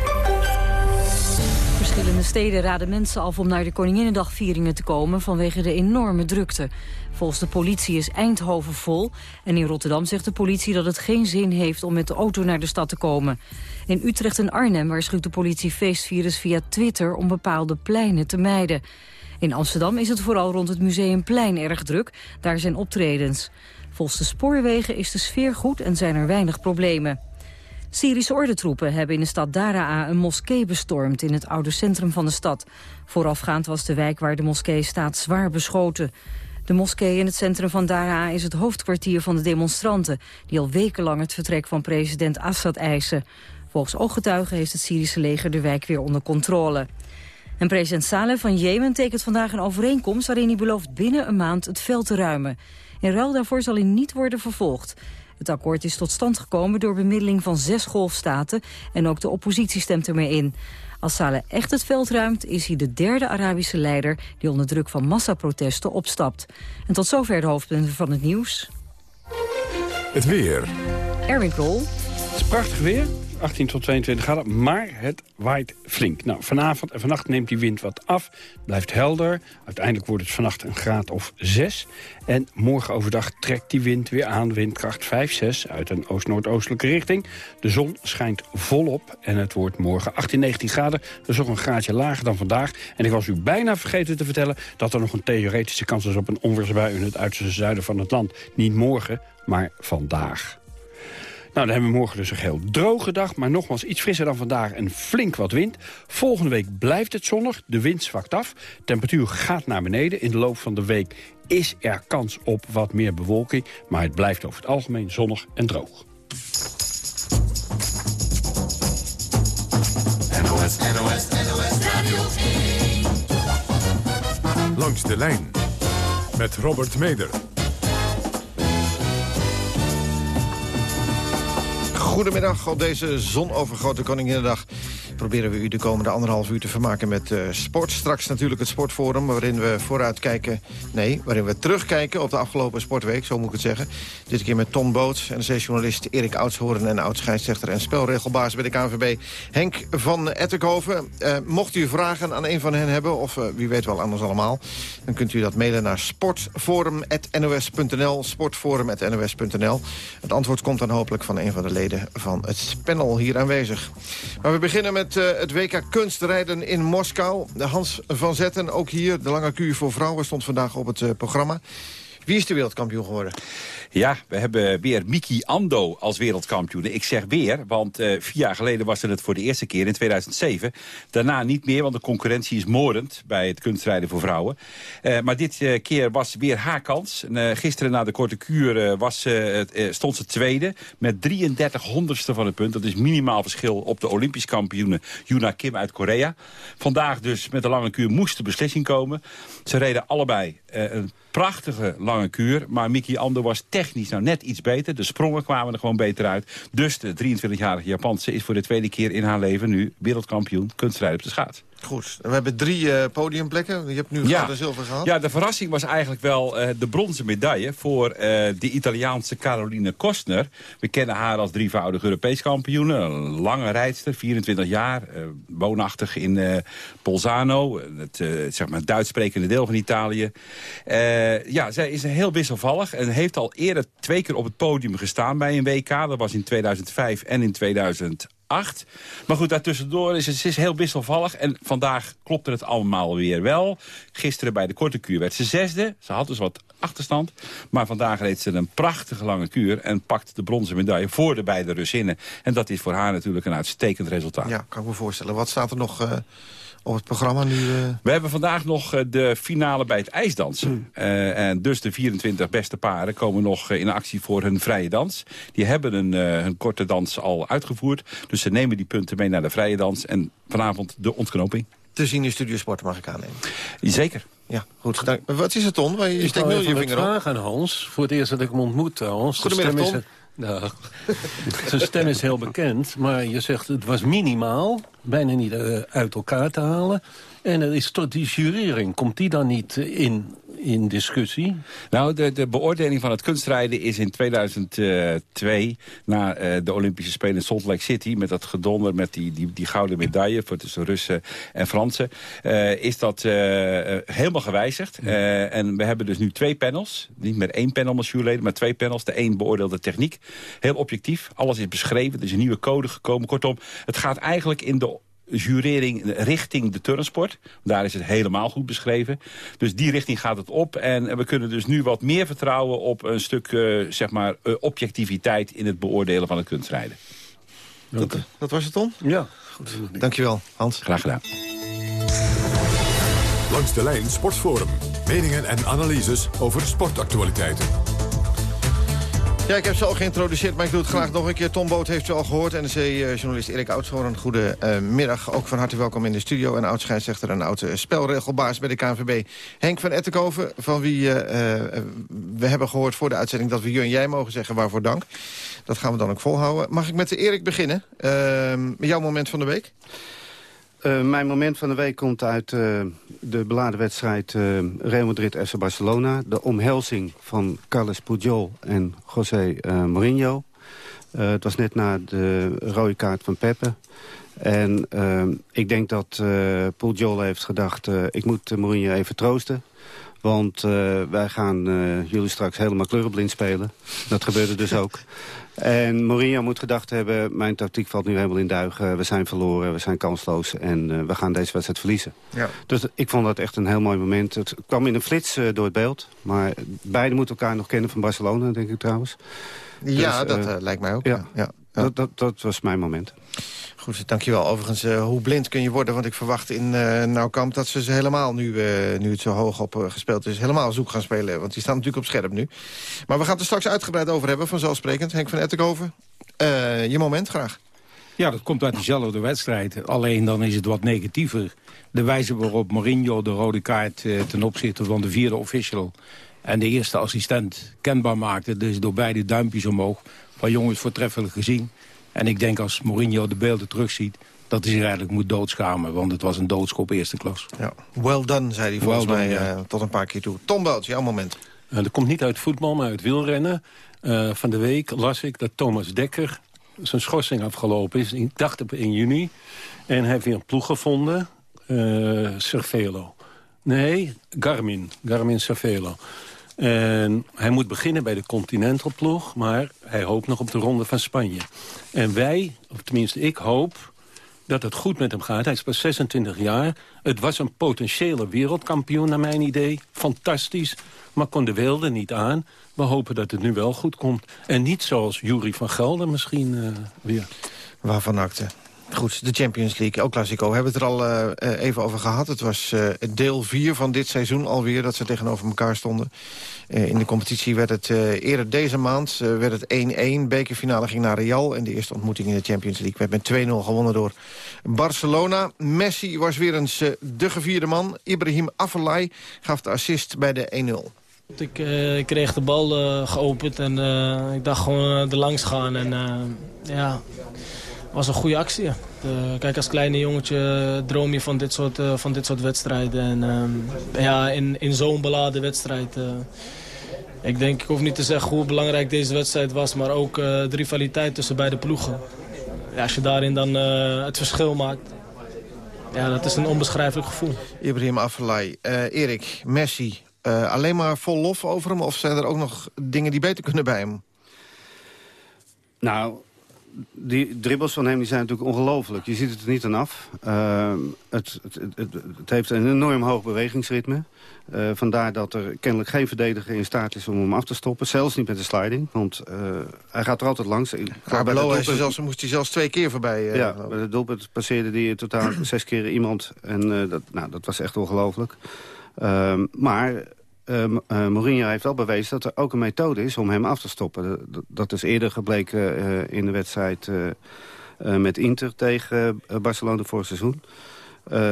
Speaker 1: verschillende steden raden mensen af om naar de Koninginnedagvieringen te komen vanwege de enorme drukte. Volgens de politie is Eindhoven vol en in Rotterdam zegt de politie dat het geen zin heeft om met de auto naar de stad te komen. In Utrecht en Arnhem waarschuwt de politie feestvirus via Twitter om bepaalde pleinen te mijden. In Amsterdam is het vooral rond het Museumplein erg druk, daar zijn optredens. Volgens de spoorwegen is de sfeer goed en zijn er weinig problemen. Syrische ordentroepen hebben in de stad Daraa een moskee bestormd in het oude centrum van de stad. Voorafgaand was de wijk waar de moskee staat zwaar beschoten. De moskee in het centrum van Daraa is het hoofdkwartier van de demonstranten... die al wekenlang het vertrek van president Assad eisen. Volgens ooggetuigen heeft het Syrische leger de wijk weer onder controle. En president Saleh van Jemen tekent vandaag een overeenkomst... waarin hij belooft binnen een maand het veld te ruimen. In ruil daarvoor zal hij niet worden vervolgd. Het akkoord is tot stand gekomen door bemiddeling van zes golfstaten... en ook de oppositie stemt ermee in. Als Saleh echt het veld ruimt, is hij de derde Arabische leider... die onder druk van massaprotesten opstapt. En tot zover de hoofdpunten van het nieuws.
Speaker 5: Het weer.
Speaker 1: Erwin Krol.
Speaker 9: Het is prachtig weer. 18 tot 22 graden, maar het waait flink. Nou, vanavond en vannacht neemt die wind wat af, blijft helder. Uiteindelijk wordt het vannacht een graad of 6. En morgen overdag trekt die wind weer aan, windkracht 5, 6... uit een oost-noordoostelijke richting. De zon schijnt volop en het wordt morgen 18, 19 graden. Dat is nog een graadje lager dan vandaag. En ik was u bijna vergeten te vertellen... dat er nog een theoretische kans is op een onweersbui in het uiterste zuiden van het land. Niet morgen, maar vandaag. Nou, dan hebben we morgen dus een heel droge dag, maar nogmaals iets frisser dan vandaag en flink wat wind. Volgende week blijft het zonnig, de wind zwakt af, temperatuur gaat naar beneden. In de loop van de week is er kans op wat meer bewolking, maar het blijft over het algemeen zonnig en droog.
Speaker 5: NOS, NOS, NOS Radio Langs de lijn met Robert Meder.
Speaker 10: Goedemiddag. Op deze zonovergrote Koninginnedag proberen we u de komende anderhalf uur te vermaken met uh, sport. Straks natuurlijk het Sportforum, waarin we vooruitkijken... nee, waarin we terugkijken op de afgelopen sportweek, zo moet ik het zeggen. Dit keer met Ton Boots, NRC-journalist Erik Oudshoorn... en oud-scheidsrechter en spelregelbaas bij de KNVB Henk van Etterkoven. Uh, mocht u vragen aan een van hen hebben, of uh, wie weet wel anders allemaal... dan kunt u dat mailen naar sportforum.nos.nl, sportforum.nos.nl. Het antwoord komt dan hopelijk van een van de leden van het panel hier aanwezig. Maar we beginnen met met uh, het WK kunstrijden in Moskou. De Hans van Zetten, ook hier. De lange kuur voor vrouwen stond vandaag op het uh, programma. Wie is de wereldkampioen geworden?
Speaker 11: Ja, we hebben weer Miki Ando als wereldkampioen. Ik zeg weer, want uh, vier jaar geleden was het voor de eerste keer in 2007. Daarna niet meer, want de concurrentie is moordend bij het kunstrijden voor vrouwen. Uh, maar dit uh, keer was weer haar kans. En, gisteren na de korte kuur was, stond ze tweede met 33 honderdste van het punt. Dat is minimaal verschil op de Olympisch kampioene Yuna Kim uit Korea. Vandaag dus met de lange kuur moest de beslissing komen. Ze reden allebei een prachtige lange kuur. Maar Miki Ando was technisch nou net iets beter. De sprongen kwamen er gewoon beter uit. Dus de 23-jarige Japanse is voor de tweede keer in haar leven nu wereldkampioen kunstrijden op de schaats.
Speaker 10: Goed, we hebben drie uh, podiumplekken. Je hebt nu ja. goud zilver gehad.
Speaker 11: Ja, de verrassing was eigenlijk wel uh, de bronzen medaille... voor uh, de Italiaanse Caroline Kostner. We kennen haar als drievoudige Europees kampioen. Een lange rijdster, 24 jaar, woonachtig in Bolzano. Het, zeg maar, Duits sprekende deel van Italië. ja, zij is heel wisselvallig en heeft al eerder twee keer op het podium gestaan bij een WK. Dat was in 2005 en in 2008. Maar goed, daartussendoor is het is heel wisselvallig. En vandaag klopte het allemaal weer wel. Gisteren bij de korte kuur werd ze zesde. Ze had dus wat achterstand. Maar vandaag reed ze een prachtige lange kuur... en pakt de bronzen medaille voor de beide Russinnen. En dat is voor haar natuurlijk een uitstekend resultaat.
Speaker 10: Ja, kan ik me voorstellen. Wat staat er nog... Uh op het programma nu? Uh...
Speaker 11: We hebben vandaag nog de finale bij het ijsdansen. Hmm. Uh, en dus de 24 beste paren komen nog in actie voor hun vrije dans. Die hebben een, uh, hun korte dans al uitgevoerd. Dus ze nemen die punten mee naar de vrije dans. En vanavond de ontknoping.
Speaker 10: Te zien in Studio Sport mag ik aannemen.
Speaker 11: Zeker.
Speaker 10: Ja, goed. Dank. Wat is het, Ton? Je
Speaker 9: ik
Speaker 10: steekt nul je vinger op.
Speaker 9: vragen aan Hans. Voor het eerst dat ik hem ontmoet, Hans.
Speaker 10: Goedemiddag, Ton.
Speaker 9: Nou, zijn stem is heel bekend, maar je zegt het was minimaal. Bijna niet uh, uit elkaar te halen. En er is tot die jurering, komt die dan niet in in discussie?
Speaker 11: Nou, de, de beoordeling van het kunstrijden is in 2002... na uh, de Olympische Spelen in Salt Lake City... met dat gedonder met die, die, die gouden medaille... voor tussen Russen en Fransen... Uh, is dat uh, helemaal gewijzigd. en we hebben dus nu twee panels. Niet meer één panel met juryleden, maar twee panels. De een beoordeelt de techniek. Heel objectief. Alles is beschreven. Er is een nieuwe code gekomen. Kortom, het gaat eigenlijk in de jurering richting de turnsport. Daar is het helemaal goed beschreven. Dus die richting gaat het op. En we kunnen dus nu wat meer vertrouwen op een stuk uh, zeg maar, uh, objectiviteit... in het beoordelen van het kunstrijden.
Speaker 10: Dat, dat was het, Tom?
Speaker 9: Ja.
Speaker 10: Goed. Dankjewel, Hans.
Speaker 11: Graag gedaan.
Speaker 5: Langs de lijn Sportforum. Meningen en analyses over sportactualiteiten.
Speaker 10: Ja, ik heb ze al geïntroduceerd, maar ik doe het graag nog een keer. Tom Boot heeft u al gehoord. NRC-journalist Erik Oudshoorn, goede uh, middag. Ook van harte welkom in de studio. En oud-scheidsrechter en oud-spelregelbaas bij de KNVB. Henk van Ettenkoven, van wie uh, we hebben gehoord voor de uitzending... dat we je en jij mogen zeggen waarvoor dank. Dat gaan we dan ook volhouden. Mag ik met de Erik beginnen? met jouw moment van de week?
Speaker 12: Uh, mijn moment van de week komt uit uh, de beladen wedstrijd uh, Real Madrid FC Barcelona. De omhelzing van Carles Pujol en José Mourinho. het was net na de rode kaart van Pepe. En ik denk dat Pujol heeft gedacht... ik moet Mourinho even troosten. Want wij gaan jullie straks helemaal kleurenblind spelen. Dat gebeurde dus ook. En Mourinho moet gedacht hebben, mijn tactiek valt nu helemaal in duigen. We zijn verloren, we zijn kansloos en uh, we gaan deze wedstrijd verliezen. Ja. Dus ik vond dat echt een heel mooi moment. Het kwam in een flits door het beeld. Maar beide moeten elkaar nog kennen van Barcelona, denk ik trouwens.
Speaker 10: Ja, dus, dat lijkt mij ook. Ja, ja.
Speaker 12: ja. Dat, dat, dat was mijn moment.
Speaker 10: Goed, dankjewel. Overigens, uh, hoe blind kun je worden? Want ik verwacht in uh, Nauwkamp dat ze ze helemaal, nu, uh, nu het zo hoog op gespeeld is... helemaal zoek gaan spelen. Want die staan natuurlijk op scherp nu. Maar we gaan het er straks uitgebreid over hebben, vanzelfsprekend. Henk van Ettenkoven, je moment graag.
Speaker 9: Ja, dat komt uit dezelfde wedstrijd. Alleen dan is het wat negatiever. De wijze waarop Mourinho de rode kaart ten opzichte van de vierde official... en de eerste assistent kenbaar maakte. Dus door beide duimpjes omhoog. Van jongens voortreffelijk gezien. En ik denk als Mourinho de beelden terugziet dat hij zich eigenlijk moet doodschamen. Want het was een doodskop eerste klas.
Speaker 10: Ja, well done, zei hij volgens mij uh, tot een paar keer toe. Tom Bout, jouw moment.
Speaker 9: Uh, dat komt niet uit voetbal, maar uit wielrennen. Uh, van de week las ik dat Thomas Dekker zijn schorsing afgelopen is. Ik dacht op in juni. En hij heeft weer een ploeg gevonden. Cervelo. Nee, Garmin. Garmin Cervelo. En hij moet beginnen bij de Continental ploeg, maar hij hoopt nog op de ronde van Spanje. En wij, of tenminste ik hoop,
Speaker 13: dat het goed met hem gaat. Hij is pas 26 jaar. Het was een potentiële wereldkampioen naar mijn idee. Fantastisch, maar kon de wilde niet aan. We hopen dat het nu wel goed komt. En niet zoals Jury van Gelder misschien uh, weer.
Speaker 10: Waarvan acte? Goed, de Champions League, ook Classico. We hebben het er al uh, even over gehad. Het was uh, deel 4 van dit seizoen alweer dat ze tegenover elkaar stonden. In de competitie werd het eerder deze maand werd het 1-1. Bekerfinale ging naar Real. En de eerste ontmoeting in de Champions League werd met 2-0 gewonnen door Barcelona. Messi was weer eens de gevierde man. Ibrahim Afellay gaf de assist bij de 1-0.
Speaker 14: Ik, ik, kreeg de bal geopend en ik dacht gewoon er langs gaan. En ja, was een goede actie. Ja. kijk, als kleine jongetje droom je van dit soort, uh, van dit soort wedstrijden. En uh, ja, in, in zo'n beladen wedstrijd... Uh, ik denk, ik hoef niet te zeggen hoe belangrijk deze wedstrijd was... maar ook de rivaliteit tussen beide ploegen. Ja, als je daarin dan het verschil maakt... Ja, dat is een onbeschrijfelijk gevoel.
Speaker 10: Ibrahim Afellay, Erik, Messi... alleen maar vol lof over hem? Of zijn er ook nog dingen die beter kunnen bij hem?
Speaker 12: Nou, die dribbles van hem die zijn natuurlijk ongelooflijk. Je ziet het er niet aan af. Uh, het, het, het, het, heeft een enorm hoog bewegingsritme. Uh, vandaar dat er kennelijk geen verdediger in staat is om hem af te stoppen. Zelfs niet met de sliding, want uh, hij gaat er altijd langs.
Speaker 10: Ja, bij de zelfs, moest hij zelfs twee keer voorbij. Uh,
Speaker 12: ja, bij de doelpunt passeerde hij in totaal zes keer iemand. En dat, nou, dat was echt ongelooflijk. Ehm, maar uh, Mourinho heeft wel bewezen dat er ook een methode is om hem af te stoppen. Dat, is eerder gebleken uh, in de wedstrijd met Inter tegen Barcelona vorig seizoen.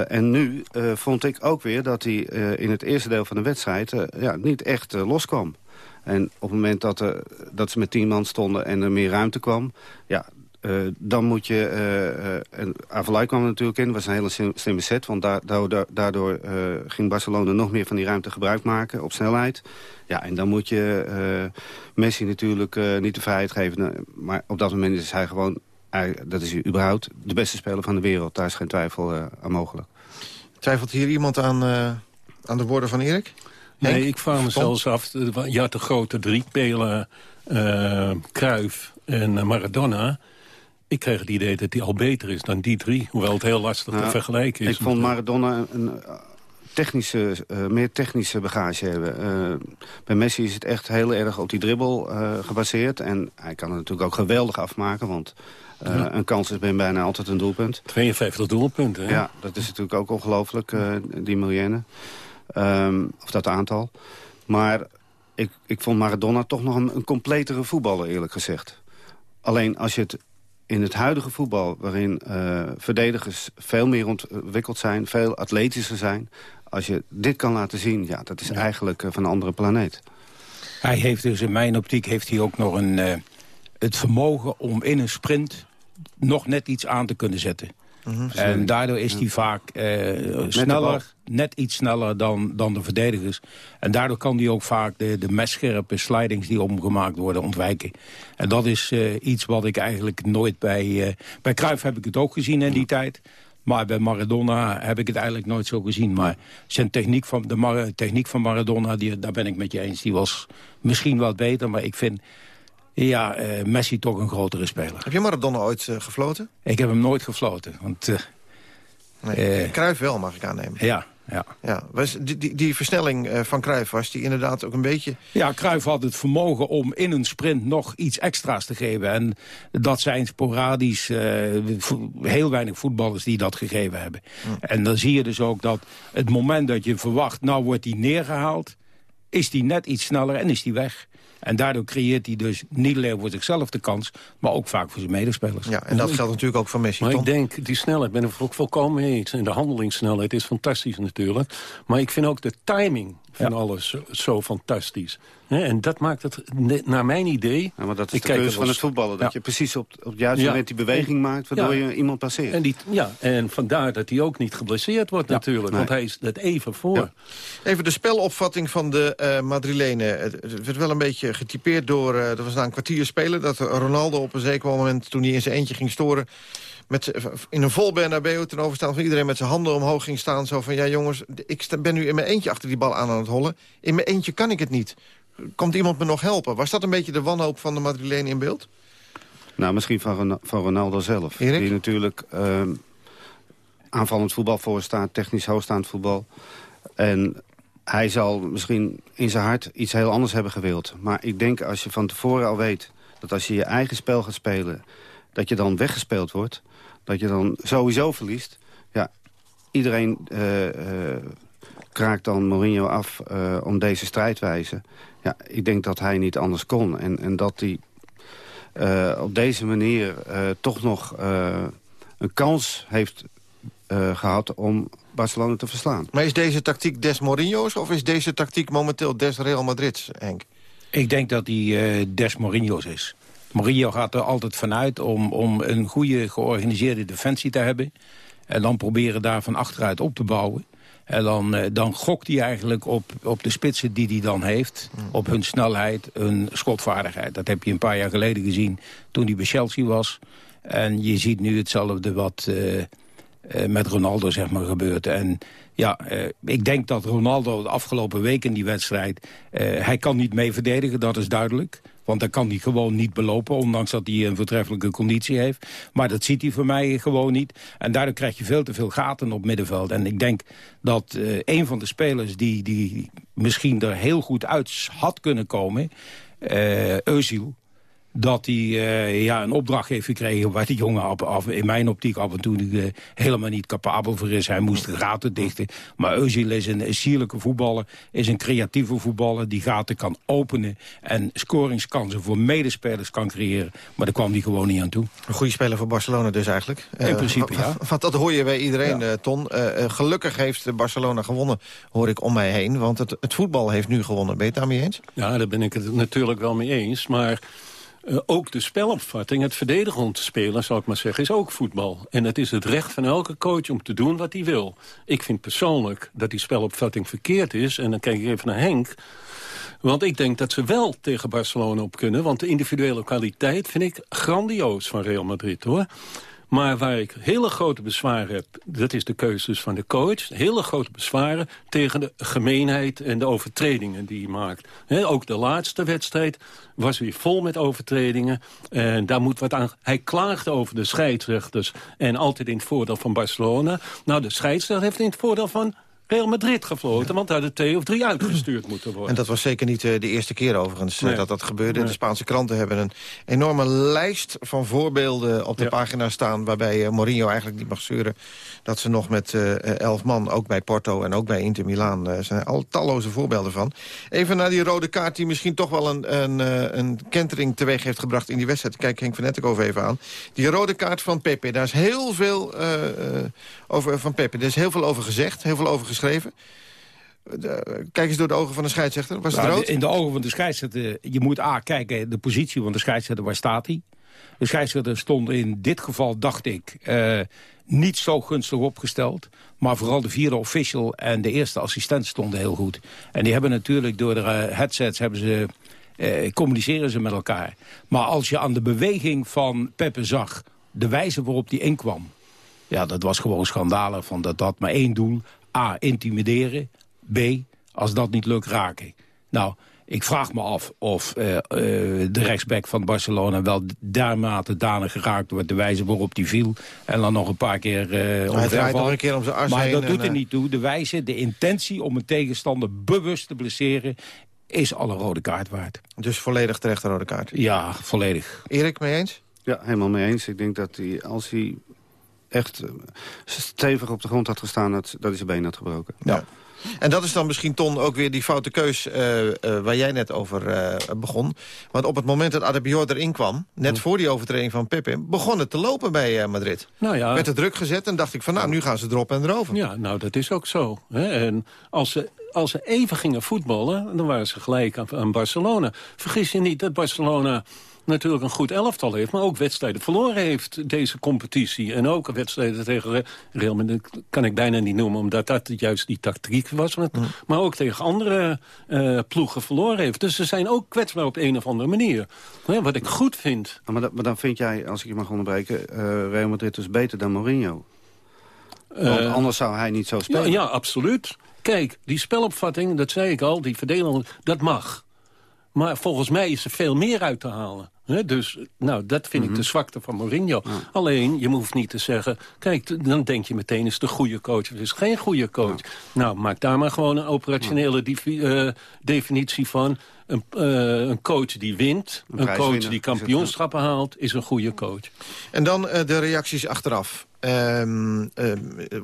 Speaker 12: en nu vond ik ook weer dat hij in het eerste deel van de wedstrijd ja, niet echt loskwam. En op het moment dat, dat ze met tien man stonden en er meer ruimte kwam... ja, uh, dan moet je... Uh, en Avalai kwam er natuurlijk in, was een hele slimme set. Want daardoor, daardoor ging Barcelona nog meer van die ruimte gebruik maken op snelheid. Ja, en dan moet je Messi natuurlijk niet de vrijheid geven. Maar op dat moment is hij gewoon... Hij, dat is überhaupt de beste speler van de wereld. Daar is geen twijfel aan mogelijk.
Speaker 10: Twijfelt hier iemand aan, aan de woorden van Erik?
Speaker 13: Nee, ik vraag me zelfs af. Je had de grote drie, Pele, Kruif en Maradona ik kreeg het idee dat hij al beter is dan die drie. Hoewel het heel lastig te vergelijken is.
Speaker 12: Ik vond Maradona een uh, technische, uh, meer technische bagage hebben. Uh, bij Messi is het echt heel erg op die dribbel gebaseerd. En hij kan het natuurlijk ook geweldig afmaken. Want een kans is bijna altijd een doelpunt.
Speaker 13: 52 doelpunten.
Speaker 12: Hè? Ja, dat is natuurlijk ook ongelooflijk, die miljoenen. Um, of dat aantal. Maar ik, ik vond Maradona toch nog een, een completere voetballer, eerlijk gezegd. Alleen als je het in het huidige voetbal, waarin uh, verdedigers veel meer ontwikkeld zijn... veel atletischer zijn, als je dit kan laten zien... ja, dat is eigenlijk uh, van een andere planeet.
Speaker 15: Hij heeft dus in mijn optiek heeft hij ook nog een, uh, het vermogen om in een sprint... nog net iets aan te kunnen zetten. Mhm. En daardoor is hij vaak uh, sneller, net iets sneller dan, dan de verdedigers. En daardoor kan hij ook vaak de, de messcherpe slidings die omgemaakt worden ontwijken. En dat is uh, iets wat ik eigenlijk nooit bij... Uh, bij Cruijff heb ik het ook gezien in die tijd. Maar bij Maradona heb ik het eigenlijk nooit zo gezien. Maar zijn techniek van, de Mar techniek van Maradona, die, daar ben ik met je eens. Die was misschien wat beter, maar ik vind ja, uh, Messi toch een grotere speler.
Speaker 10: Heb je Maradona ooit uh, gefloten?
Speaker 15: Ik heb hem nooit gefloten. Want, uh,
Speaker 10: nee, Cruijff wel, mag ik aannemen.
Speaker 15: Ja, ja.
Speaker 10: ja was die, die, die versnelling van Cruijff, was die inderdaad ook een beetje...
Speaker 15: Ja, Cruijff had het vermogen om in een sprint nog iets extra's te geven. En dat zijn sporadisch heel weinig voetballers die dat gegeven hebben. En dan zie je dus ook dat het moment dat je verwacht... nou wordt hij neergehaald, is hij net iets sneller en is hij weg. En daardoor creëert hij dus niet alleen voor zichzelf de kans... maar ook vaak voor zijn medespelers.
Speaker 10: Ja, en dat geldt natuurlijk ook voor Messi,
Speaker 13: Maar ik denk, die snelheid, ben ik ook volkomen eens. En de handelingssnelheid is fantastisch natuurlijk. Maar ik vind ook de timing van alles zo fantastisch. En dat maakt het, naar mijn idee...
Speaker 12: Ja, maar dat is ik de keuze van het voetballen. Dat je precies op, op het juiste moment die beweging maakt... waardoor je iemand passeert.
Speaker 13: En die, ja, en vandaar dat hij ook niet geblesseerd wordt natuurlijk. Want hij is het even voor.
Speaker 10: Even de spelopvatting van de uh, Madrilenen. Het werd wel een beetje getypeerd door... Uh, er was na een kwartier spelen... dat Ronaldo op een zeker moment, toen hij in zijn eentje ging storen... Met, in een vol Bernabeu ten overstaan van iedereen met zijn handen omhoog ging staan. Zo van, ja jongens, ik ben nu in mijn eentje achter die bal aan aan het hollen. In mijn eentje kan ik het niet. Komt iemand me nog helpen? Was dat een beetje de wanhoop van de Madrilenen in beeld?
Speaker 12: Nou, misschien van, van Ronaldo zelf.
Speaker 10: Erik?
Speaker 12: Die natuurlijk... Uh, aanvallend voetbal voor staat, technisch hoogstaand voetbal. En hij zal misschien in zijn hart iets heel anders hebben gewild. Maar ik denk als je van tevoren al weet dat als je je eigen spel gaat spelen... dat je dan weggespeeld wordt, dat je dan sowieso verliest... ja, iedereen uh, uh, kraakt dan Mourinho af uh, om deze strijdwijze. Ja, ik denk dat hij niet anders kon. En, en dat hij op deze manier toch nog een kans heeft gehad om Barcelona te verslaan.
Speaker 10: Maar is deze tactiek des Mourinho's of is deze tactiek momenteel des Real Madrid's, Henk?
Speaker 15: Ik denk dat die uh, des Mourinho's is. Mourinho gaat er altijd vanuit om, om een goede georganiseerde defensie te hebben. En dan proberen daar van achteruit op te bouwen. En dan, uh, dan gokt hij eigenlijk op, op de spitsen die hij dan heeft. Hmm. Op hun snelheid, hun schotvaardigheid. Dat heb je een paar jaar geleden gezien toen hij bij Chelsea was. En je ziet nu hetzelfde wat... Uh, uh, met Ronaldo zeg maar, gebeurt. En ja, uh, ik denk dat Ronaldo de afgelopen week in die wedstrijd... Hij kan niet mee verdedigen, dat is duidelijk. Want hij kan die gewoon niet belopen, ondanks dat hij een voortreffelijke conditie heeft. Maar dat ziet hij voor mij gewoon niet. En daardoor krijg je veel te veel gaten op middenveld. En ik denk dat uh, een van de spelers die, die misschien er heel goed uit had kunnen komen... Uh, Özil, dat hij uh, ja, een opdracht heeft gekregen... waar die jongen op, af, in mijn optiek af en toe uh, helemaal niet capabel voor is. Hij moest de gaten dichten. Maar Özil is een, een sierlijke voetballer, is een creatieve voetballer... die gaten kan openen en scoringskansen voor medespelers kan creëren. Maar daar kwam hij gewoon niet aan toe.
Speaker 10: Een goede speler voor Barcelona dus eigenlijk.
Speaker 15: In uh, principe, ja.
Speaker 10: Want dat hoor je bij iedereen, ja. Ton. gelukkig heeft Barcelona gewonnen, hoor ik om mij heen. Want het, het voetbal heeft nu gewonnen. Ben je het daarmee eens?
Speaker 13: Ja, daar ben ik het natuurlijk wel mee eens. Maar... Uh, ook de spelopvatting, het verdedigen om te spelen, zou ik maar zeggen, is ook voetbal. En het is het recht van elke coach om te doen wat hij wil. Ik vind persoonlijk dat die spelopvatting verkeerd is. En dan kijk ik even naar Henk. Want ik denk dat ze wel tegen Barcelona op kunnen. Want de individuele kwaliteit vind ik grandioos van Real Madrid, hoor. Maar waar ik hele grote bezwaren heb, dat is de keuzes van de coach. Hele grote bezwaren tegen de gemeenheid en de overtredingen die hij maakt. Ook de laatste wedstrijd was weer vol met overtredingen. En daar moet wat aan... Hij klaagde over de scheidsrechters en altijd in het voordeel van Barcelona. Nou, de scheidsrechter heeft in het voordeel van Real Madrid gefloten, want daar hadden twee of drie uitgestuurd moeten worden.
Speaker 10: En dat was zeker niet uh, de eerste keer overigens nee. dat dat gebeurde. Nee. De Spaanse kranten hebben een enorme lijst van voorbeelden op de ja. pagina staan... waarbij uh, Mourinho eigenlijk niet mag zeuren dat ze nog met elf man... ook bij Porto en ook bij Inter Milaan... er zijn al talloze voorbeelden van. Even naar die rode kaart die misschien toch wel een, een, een kentering teweeg heeft gebracht in die wedstrijd. Kijk Henk van Nettekoven even aan. Die rode kaart van Pepe, daar is heel veel over van Pepe. Er is heel veel over gezegd, heel veel over geschreven. De, kijk eens door de ogen van de scheidsrechter. Was het
Speaker 15: nou,
Speaker 10: rood?
Speaker 15: In de ogen van de scheidsrechter, je moet A, kijken de positie van de scheidsrechter, waar staat hij? De scheidsrechter stond in dit geval, dacht ik, uh, niet zo gunstig opgesteld. Maar vooral de vierde official en de eerste assistent stonden heel goed. En die hebben natuurlijk door de headsets hebben ze, uh, communiceren ze met elkaar. Maar als je aan de beweging van Peppe zag, de wijze waarop die inkwam... Ja, dat was gewoon schandalig. Van dat had maar één doel. A, intimideren. B, als dat niet lukt, raken. Nou, ik vraag me af of uh, uh, de rechtsback van Barcelona wel daarmate danig geraakt wordt. De wijze waarop die viel. En dan nog een paar keer uh,
Speaker 10: Hij draait nog een keer om zijn as
Speaker 15: Maar
Speaker 10: heen
Speaker 15: dat doet
Speaker 10: en,
Speaker 15: er niet toe. De wijze, de intentie om een tegenstander bewust te blesseren... is alle rode kaart waard.
Speaker 10: Dus volledig terecht de rode kaart?
Speaker 15: Ja, volledig.
Speaker 10: Erik, mee eens?
Speaker 12: Ja, helemaal mee eens. Ik denk dat hij, als hij echt stevig op de grond had gestaan... dat, dat hij zijn been had gebroken.
Speaker 10: Ja. En dat is dan misschien, Ton, ook weer die foute keus uh, uh, waar jij net over uh, begon. Want op het moment dat Adebayor erin kwam... net voor die overtreding van Pepe... begon het te lopen bij Madrid.
Speaker 13: Nou ja.
Speaker 10: Werd er druk gezet en dacht ik van... nou, nu gaan ze erop en erover.
Speaker 13: Ja, nou, dat is ook zo. Hè? En als ze als ze even gingen voetballen, dan waren ze gelijk aan, aan Barcelona. Vergis je niet dat Barcelona natuurlijk een goed elftal heeft... maar ook wedstrijden verloren heeft, deze competitie. En ook wedstrijden tegen Real Madrid kan ik bijna niet noemen... omdat dat juist die tactiek was. Maar, mm. maar ook tegen andere uh, ploegen verloren heeft. Dus ze zijn ook kwetsbaar op een of andere manier. Ja, wat ik goed vind.
Speaker 12: Maar, dat, maar, dan vind jij, als ik je mag onderbreken... Uh, Real Madrid dus beter dan Mourinho? Want uh, anders zou hij niet zo spelen.
Speaker 13: Ja, ja, absoluut. Kijk, die spelopvatting, dat zei ik al, die verdeling, dat mag. Maar volgens mij is er veel meer uit te halen. Dus nou, dat vind ik de zwakte van Mourinho. Alleen, je hoeft niet te zeggen... kijk, dan denk je meteen, is de goede coach. Het is geen goede coach. Nou, maak daar maar gewoon een operationele eh, definitie van. Een, eh, een, coach die wint, een, coach die kampioenschappen haalt... is een goede coach.
Speaker 10: En dan uh, de reacties achteraf. Um,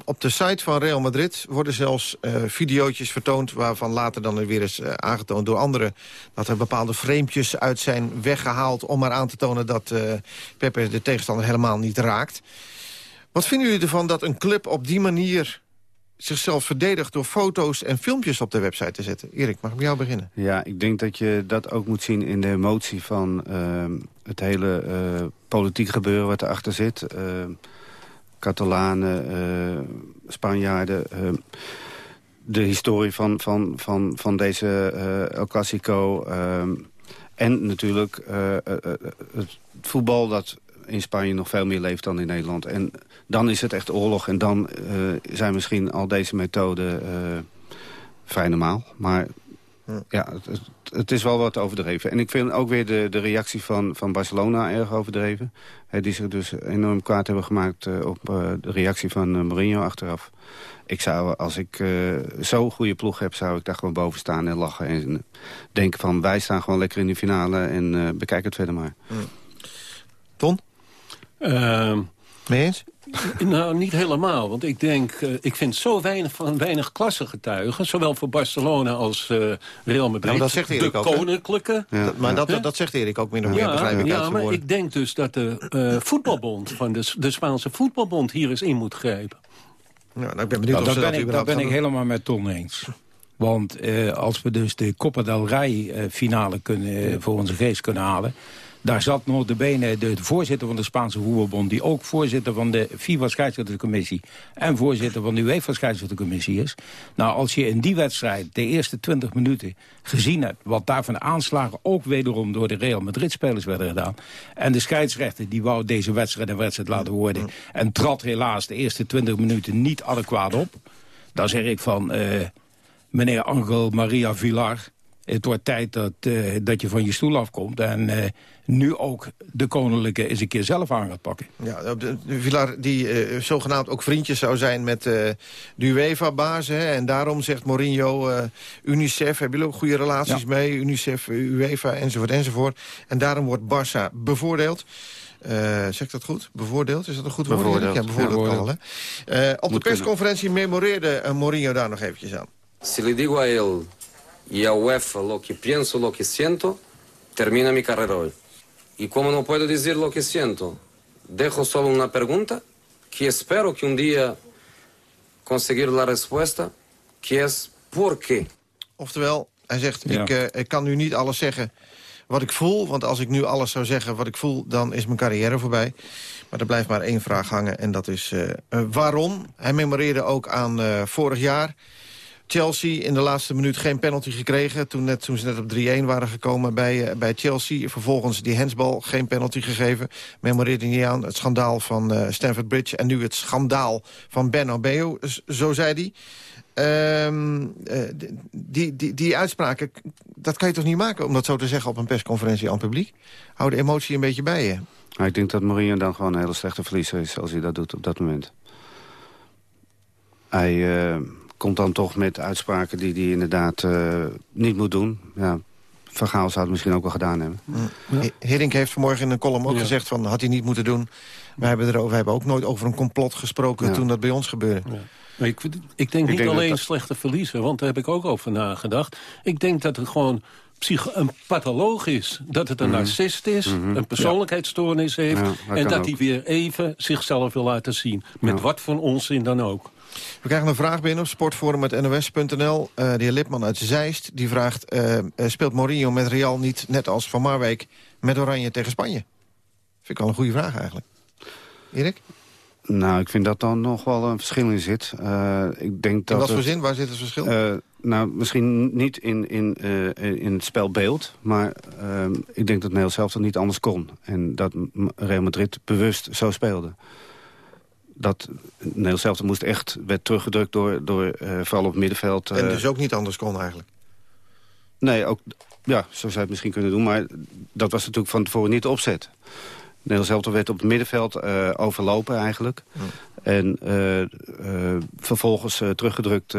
Speaker 10: op de site van Real Madrid worden zelfs uh, videootjes vertoond... waarvan later dan weer is uh, aangetoond door anderen... dat er bepaalde framepjes uit zijn weggehaald... om maar aan te tonen dat Pepe de tegenstander helemaal niet raakt. Wat vinden jullie ervan dat een club op die manier zichzelf verdedigt... door foto's en filmpjes op de website te zetten? Erik, mag ik met jou beginnen?
Speaker 12: Ja, ik denk dat je dat ook moet zien in de emotie van ehm, het hele politiek gebeuren... wat erachter zit... Ehm, Catalanen, uh, Spanjaarden. Uh, de historie van, van, van, van deze uh, El Clasico. en natuurlijk het voetbal dat in Spanje nog veel meer leeft dan in Nederland. En dan is het echt oorlog. En dan zijn misschien al deze methoden vrij normaal. Maar ja, het, het, is wel wat overdreven. En ik vind ook weer de, de reactie van, van Barcelona erg overdreven. die zich dus enorm kwaad hebben gemaakt uh, op uh, de reactie van uh, Mourinho achteraf. Ik zou, als ik zo'n goede ploeg heb, zou ik daar gewoon boven staan en lachen. En denken van, wij staan gewoon lekker in de finale en bekijk het verder maar.
Speaker 10: Ton? Mee eens?
Speaker 13: Nou, niet helemaal. Want ik denk, uh, ik vind zo weinig van weinig klassengetuigen... zowel voor Barcelona als uh, Real Madrid.
Speaker 10: Nou, dat zegt Erik
Speaker 13: de
Speaker 10: ook,
Speaker 13: koninklijke.
Speaker 10: Ja. Dat, maar dat, dat zegt Erik ook min of meer,
Speaker 13: ja,
Speaker 10: begrijp ik
Speaker 13: Ja, maar ik denk dus dat de uh, voetbalbond... van de, de Spaanse voetbalbond hier eens in moet grijpen.
Speaker 10: Ja, nou, ik ben benieuwd
Speaker 15: nou,
Speaker 10: of
Speaker 15: dat
Speaker 10: ze
Speaker 15: ben
Speaker 10: dat
Speaker 15: ik, Dat ben ik helemaal met Ton eens. Want als we dus de Copa del Rey finale kunnen, voor onze geest kunnen halen... Daar zat nog de benen de voorzitter van de Spaanse voetbalbond... die ook voorzitter van de FIFA scheidsrechtercommissie... en voorzitter van de UEFA scheidsrechtercommissie is. Nou, als je in die wedstrijd de eerste 20 minuten gezien hebt... wat daar van aanslagen ook wederom door de Real Madrid-spelers werden gedaan... en de scheidsrechter die wou deze wedstrijd een wedstrijd laten worden... en trad helaas de eerste 20 minuten niet adequaat op... dan zeg ik van... Uh, meneer Angel Maria Villar het wordt tijd dat, uh, dat je van je stoel afkomt. En uh, nu ook de koninklijke eens een keer zelf aan gaat pakken.
Speaker 10: Ja, de, de Villar die uh, zogenaamd ook vriendjes zou zijn met de UEFA-baas. En daarom zegt Mourinho, UNICEF, hebben jullie ook goede relaties ja. mee? UNICEF, UEFA, enzovoort, enzovoort. En daarom wordt Barça bevoordeeld. Uh, zeg dat goed? Bevoordeeld? Is dat een goed woord?
Speaker 12: Bevoordeeld.
Speaker 10: Ja, bevoordeeld ja, uh, Op Moet de persconferentie memoreerde uh, Mourinho daar nog eventjes aan.
Speaker 16: Si le digo a él y a UEFA lo que pienso, lo que siento, termina mi carrera hoy. Y como no puedo decir lo que siento, dejo solo una pregunta que espero que un día conseguir la respuesta, que es ¿por qué?
Speaker 10: Oftewel, hij zegt, ja. ik, uh, ik kan nu niet alles zeggen wat ik voel. Want als ik nu alles zou zeggen wat ik voel, dan is mijn carrière voorbij. Maar er blijft maar één vraag hangen en dat is uh, uh, waarom. Hij memoreerde ook aan vorig jaar... Chelsea in de laatste minuut geen penalty gekregen... toen, net, toen ze net op 3-1 waren gekomen bij, uh, bij Chelsea. Vervolgens die hensbal, geen penalty gegeven. Memoreerde niet aan het schandaal van uh, Stamford Bridge... en nu het schandaal van Bernabeu, zo zei hij. Um, die, die, die uitspraken, dat kan je toch niet maken... om dat zo te zeggen op een persconferentie aan het publiek? Hou de emotie een beetje bij je.
Speaker 12: Ik denk dat Mourinho dan gewoon een hele slechte verliezer is... als hij dat doet op dat moment. Hij komt dan toch met uitspraken die hij inderdaad uh, niet moet doen. Ja, Van Gaal zou het misschien ook wel gedaan hebben.
Speaker 10: Ja. Hiddink heeft vanmorgen in een column ook ja. gezegd... van had hij niet moeten doen. Wij hebben, er, wij hebben ook nooit over een complot gesproken... Ja. toen dat bij ons gebeurde.
Speaker 13: Maar ik, ik denk ik niet denk alleen dat... slechte verliezen, want daar heb ik ook over nagedacht. Ik denk dat het gewoon een patholoog is. Dat het een mm -hmm. narcist is, mm -hmm. een persoonlijkheidsstoornis heeft... Ja, dat en dat hij weer even zichzelf wil laten zien. Met ja. wat voor onzin dan ook.
Speaker 10: We krijgen een vraag binnen op sportforum.nos.nl. Uh, de heer Lipman uit Zeist die vraagt... Uh, speelt Mourinho met Real niet net als Van Marwijk met Oranje tegen Spanje? Vind ik al een goede vraag eigenlijk. Erik?
Speaker 12: Nou, ik vind dat dan nog wel een verschil in zit. Uh, ik denk dat
Speaker 10: wat voor
Speaker 12: het,
Speaker 10: zin? Waar zit het verschil?
Speaker 12: Uh, nou, misschien niet in, in, uh, in het spelbeeld. Maar ik denk dat Nederland zelf dat niet anders kon. En dat Real Madrid bewust zo speelde. Dat Nederland zelf moest echt, werd teruggedrukt door, door vooral op het middenveld.
Speaker 10: en dus ook niet anders kon eigenlijk?
Speaker 12: Nee, ook, Ja, zo zou je het misschien kunnen doen. Maar dat was natuurlijk van tevoren niet de opzet. Nederlands elftal werd op het middenveld uh, overlopen eigenlijk. En uh, uh, vervolgens teruggedrukt.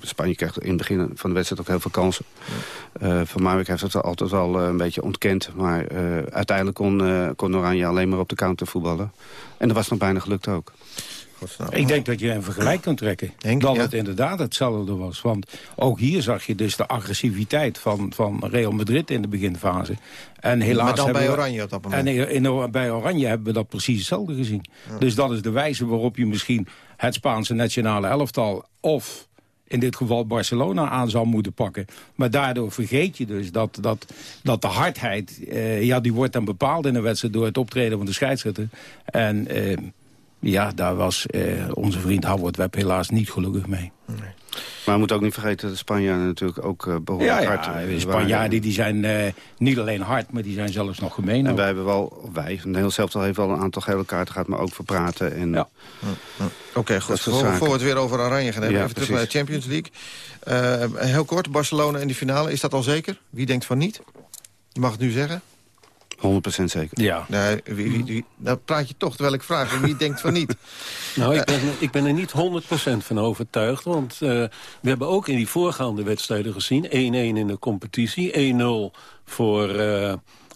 Speaker 12: Spanje kreeg in het begin van de wedstrijd ook heel veel kansen. van Marwijk heeft het altijd wel een beetje ontkend. Maar uiteindelijk kon, kon Oranje alleen maar op de counter voetballen. En dat was nog bijna gelukt ook.
Speaker 15: Ik denk dat je een vergelijk kunt trekken. Denk, dat het inderdaad hetzelfde was. Want ook hier zag je dus de agressiviteit van, van Real Madrid in de beginfase. En helaas
Speaker 10: maar dan bij Oranje op dat moment.
Speaker 15: En in, bij Oranje hebben we dat precies hetzelfde gezien. Dus dat is de wijze waarop je misschien het Spaanse nationale elftal... of in dit geval Barcelona aan zou moeten pakken. Maar daardoor vergeet je dus dat, dat, dat de hardheid... Eh, ja, die wordt dan bepaald in een wedstrijd door het optreden van de scheidsrechter. En... Eh, ja, daar was eh, onze vriend Howard Webb helaas niet gelukkig mee. Nee.
Speaker 12: Maar we moeten ook niet vergeten dat de Spanjaarden natuurlijk ook uh, behoorlijk
Speaker 15: ja,
Speaker 12: hard
Speaker 15: ja, De Spanjaarden die zijn uh, niet alleen hard, maar die zijn zelfs nog gemeen.
Speaker 12: En wij hebben wel, wij, Nederland zelf al heeft wel een aantal gele kaarten gehad, maar ook verpraten. En,
Speaker 10: ja. Oké, okay, goed. Voor, voor, we het weer over Oranje gaan hebben, even terug naar de Champions League. Uh, heel kort, Barcelona in de finale, is dat al zeker? Wie denkt van niet? Je mag het nu zeggen.
Speaker 12: 100% zeker.
Speaker 15: Ja.
Speaker 10: Nee, wie, wie, wie, nou praat je toch, terwijl ik vraag, wie denkt van niet?
Speaker 13: Nou, ik ben, ik ben er niet 100% van overtuigd. Want uh, we hebben ook in die voorgaande wedstrijden gezien... 1-1 in de competitie, 1-0 voor uh,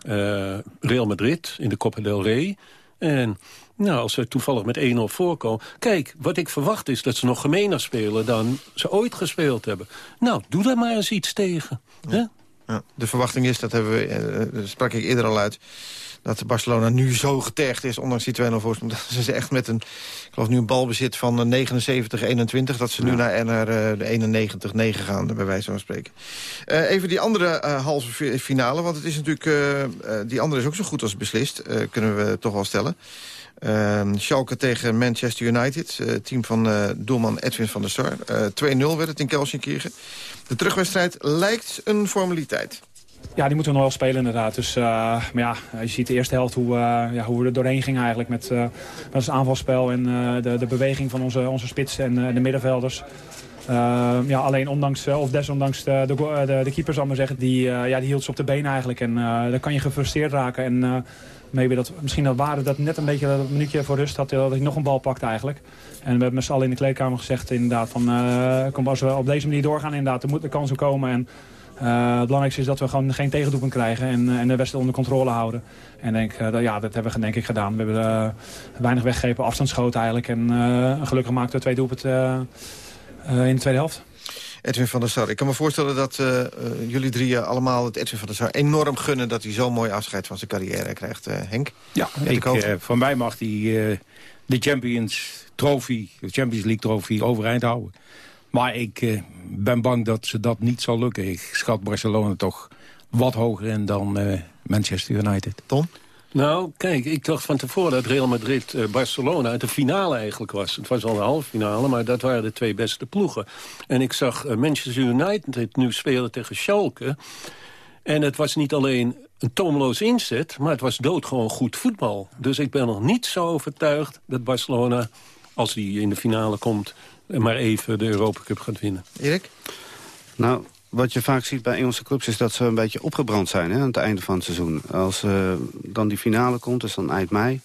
Speaker 13: uh, Real Madrid in de Copa del Rey. En nou, als ze toevallig met 1-0 voorkomen... Kijk, wat ik verwacht is dat ze nog gemener spelen... dan ze ooit gespeeld hebben. Nou, doe daar maar eens iets tegen. Ja.
Speaker 10: Ja, de verwachting is, dat hebben we, uh, sprak ik eerder al uit... dat Barcelona nu zo getergd is, ondanks die 2-0 voorsprong... dat ze echt met een, ik geloof nu een balbezit van 79-21... dat ze nu naar, naar de 91-9 gaan, bij wijze van spreken. Uh, even die andere halve finale, want het is natuurlijk... die andere is ook zo goed als beslist, kunnen we toch wel stellen. Uh, Schalke tegen Manchester United. Uh, team van uh, doelman Edwin van der Sar. 2-0 werd het in Kelsenkirchen. De terugwedstrijd lijkt een formaliteit.
Speaker 17: Ja, die moeten we nog wel spelen inderdaad. Dus, maar ja, je ziet de eerste helft hoe, ja, hoe we er doorheen gingen eigenlijk. Met, uh, met aanvalspel en de, de beweging van onze, onze spits en de middenvelders. ja, alleen ondanks, of desondanks de, de, de, keeper zal maar zeggen, die, ja, die hield ze op de benen eigenlijk. En dan kan je gefrustreerd raken. En maybe dat, misschien dat waarde dat net een beetje een minuutje voor rust had, dat hij nog een bal pakte eigenlijk. En we hebben met z'n allen in de kleedkamer gezegd inderdaad van, uh, als we op deze manier doorgaan inderdaad, er moet de kans komen. En uh, het belangrijkste is dat we gewoon geen tegendoepen krijgen en, uh, en de wedstrijd onder controle houden. En denk, dat, ja, dat hebben we denk ik gedaan. We hebben weinig weggegeven, afstandsschoten eigenlijk. En gelukkig maakten we twee doelpunten in de tweede helft.
Speaker 10: Edwin van der Sar. Ik kan me voorstellen dat uh, uh, jullie drieën allemaal het Edwin van der Sar enorm gunnen... dat hij zo'n mooi afscheid van zijn carrière krijgt, uh, Henk.
Speaker 15: Ja, ik, van mij mag hij de Champions Trophy, de Champions League Trophy overeind houden. Maar ik ben bang dat ze dat niet zal lukken. Ik schat Barcelona toch wat hoger in dan Manchester United.
Speaker 10: Tom?
Speaker 13: Nou, kijk, ik dacht van tevoren dat Real Madrid-Barcelona uh, de finale eigenlijk was. Het was al een halve finale, maar dat waren de twee beste ploegen. En ik zag uh, Manchester United nu spelen tegen Schalke. En het was niet alleen een tomeloos inzet, maar het was doodgewoon goed voetbal. Dus ik ben nog niet zo overtuigd dat Barcelona, als die in de finale komt... maar even de Europa Cup gaat winnen.
Speaker 10: Erik?
Speaker 12: Nou, wat je vaak ziet bij Engelse clubs is dat ze een beetje opgebrand zijn hè, aan het einde van het seizoen. Als uh, dan die finale komt, dus dan eind mei.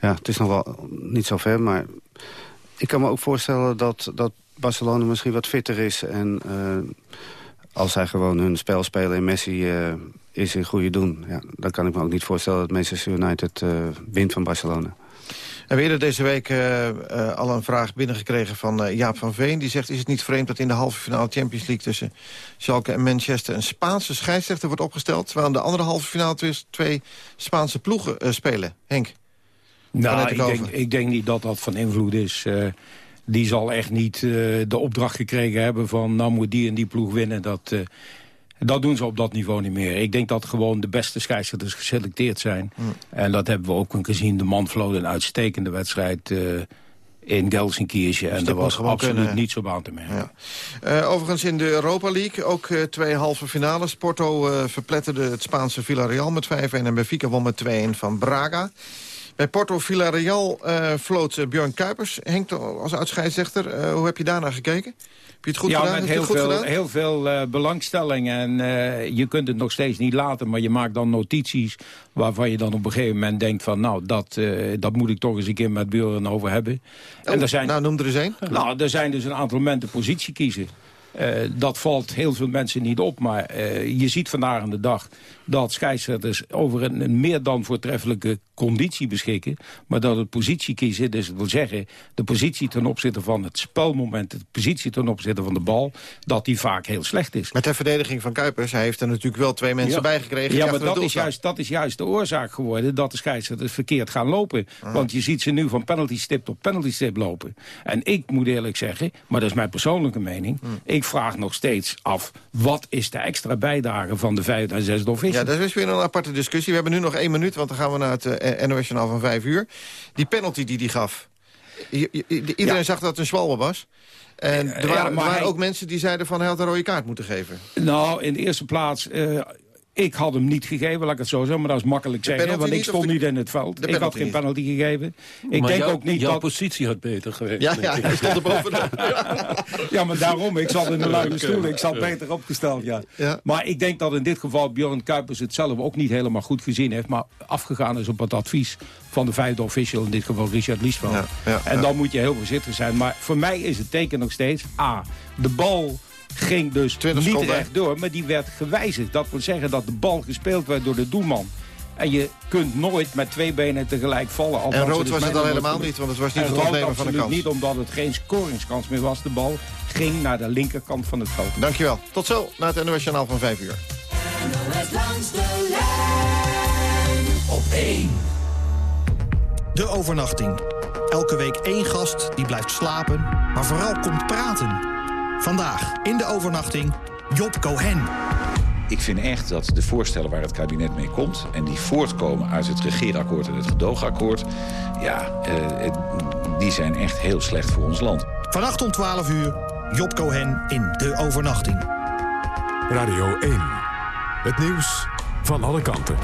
Speaker 12: Ja, het is nog wel niet zo ver, maar ik kan me ook voorstellen dat, dat Barcelona misschien wat fitter is. En uh, als zij gewoon hun spel spelen en Messi uh, is in goede doen... Ja, dan kan ik me ook niet voorstellen dat Manchester United wint van Barcelona.
Speaker 10: We hebben eerder deze week uh, uh, al een vraag binnengekregen van uh, Jaap van Veen. Die zegt, is het niet vreemd dat in de halve finale Champions League... tussen Schalke en Manchester een Spaanse scheidsrechter wordt opgesteld... terwijl in de andere halve finale twee Spaanse ploegen spelen? Henk?
Speaker 15: Nou, ik denk, ik denk, niet dat dat van invloed is. die zal echt niet de opdracht gekregen hebben van... nou moet die en die ploeg winnen. Dat, dat doen ze op dat niveau niet meer. Ik denk dat gewoon de beste scheidsrechters geselecteerd zijn. Hmm. En dat hebben we ook gezien. De man vloot een uitstekende wedstrijd... Uh, in Gelsenkirchen. En dat was absoluut kunnen. niet zo aan te merken.
Speaker 10: Ja. Uh, overigens in de Europa League ook uh, twee halve finales. Porto uh, verpletterde het Spaanse Villarreal met 5-1 en Benfica won met 2-1 van Braga. Bij Porto Villarreal floot Björn Kuipers. Henk, als oud-scheidsrechter, uh, hoe heb je daarnaar gekeken? Je het goed
Speaker 15: ja,
Speaker 10: gedaan?
Speaker 15: met heel veel, heel veel belangstelling. En je kunt het nog steeds niet laten, maar je maakt dan notities... waarvan je dan op een gegeven moment denkt van... nou, dat, dat moet ik toch eens een keer met Björn over hebben.
Speaker 10: Oh,
Speaker 15: en er zijn,
Speaker 10: nou, noem er eens één.
Speaker 15: Een. Nou, er zijn dus een aantal momenten positie kiezen. Uh, dat valt heel veel mensen niet op. Maar uh, je ziet vandaag aan de dag dat scheidsrechters over een, een, meer dan voortreffelijke conditie beschikken. Maar dat het positie kiezen, dus dat wil zeggen... de positie ten opzichte van het spelmoment... de positie ten opzichte van de bal... dat die vaak heel slecht is.
Speaker 10: Met de verdediging van Kuipers, hij heeft er natuurlijk wel twee mensen
Speaker 15: ja.
Speaker 10: bij gekregen.
Speaker 15: Ja, maar dat is, juist, dat is juist de oorzaak geworden... dat de scheidsrechters verkeerd gaan lopen.
Speaker 10: Ah.
Speaker 15: Want je ziet ze nu van penalty stip tot penalty stip lopen. En ik moet eerlijk zeggen, maar dat is mijn persoonlijke mening...
Speaker 10: Hmm.
Speaker 15: ik vraag nog steeds af... wat is de extra bijdrage van de vijfde en zesde officie?
Speaker 10: Ja, dat is weer een aparte discussie. We hebben nu nog één minuut, want dan gaan we naar het uh, NOS Journaal van vijf uur. Die penalty die hij gaf. I iedereen ja. zag dat het een zwalbe was. En er waren, ja, er waren hij... ook mensen die zeiden van hij had een rode kaart moeten geven.
Speaker 15: Nou, in de eerste plaats... Uh, ik had hem niet gegeven, laat ik het zo zeggen, maar dat is makkelijk de zeggen, want ik stond niet, de, niet in het veld. Ik had geen penalty niet. gegeven. Ik
Speaker 13: maar
Speaker 15: denk
Speaker 13: jou,
Speaker 15: ook niet
Speaker 13: jouw
Speaker 15: dat...
Speaker 13: positie had beter geweest.
Speaker 10: Ja, ja hij stond er bovenop.
Speaker 15: ja, maar daarom, ik zat in de luie stoel, ik zat beter opgesteld, ja.
Speaker 10: ja.
Speaker 15: Maar ik denk dat in dit geval Björn Kuipers het zelf ook niet helemaal goed gezien heeft, maar afgegaan is op het advies van de vijfde official, in dit geval Richard Liesveld.
Speaker 10: Ja, ja,
Speaker 15: en dan moet je heel voorzichtig zijn. Maar voor mij is het teken nog steeds, A, de bal ging dus niet
Speaker 10: seconden.
Speaker 15: recht door, maar die werd gewijzigd. Dat wil zeggen dat de bal gespeeld werd door de doelman. En je kunt nooit met twee benen tegelijk vallen.
Speaker 10: En rood was het al helemaal niet, want het was niet het opnemen van de kans.
Speaker 15: niet, omdat het geen scoringskans meer was. De bal ging naar de linkerkant van het veld.
Speaker 10: Dankjewel. Tot zo, naar het NOS Journaal van 5 uur.
Speaker 18: langs de lijn op 1.
Speaker 19: De overnachting. Elke week één gast die blijft slapen, maar vooral komt praten. Vandaag in de overnachting Job Cohen.
Speaker 20: Ik vind echt dat de voorstellen waar het kabinet mee komt... en die voortkomen uit het regeerakkoord en het gedoogakkoord... ja, uh, die zijn echt heel slecht voor ons land.
Speaker 19: Vannacht om 12 uur, Job Cohen in De Overnachting.
Speaker 5: Radio 1. Het nieuws van alle kanten.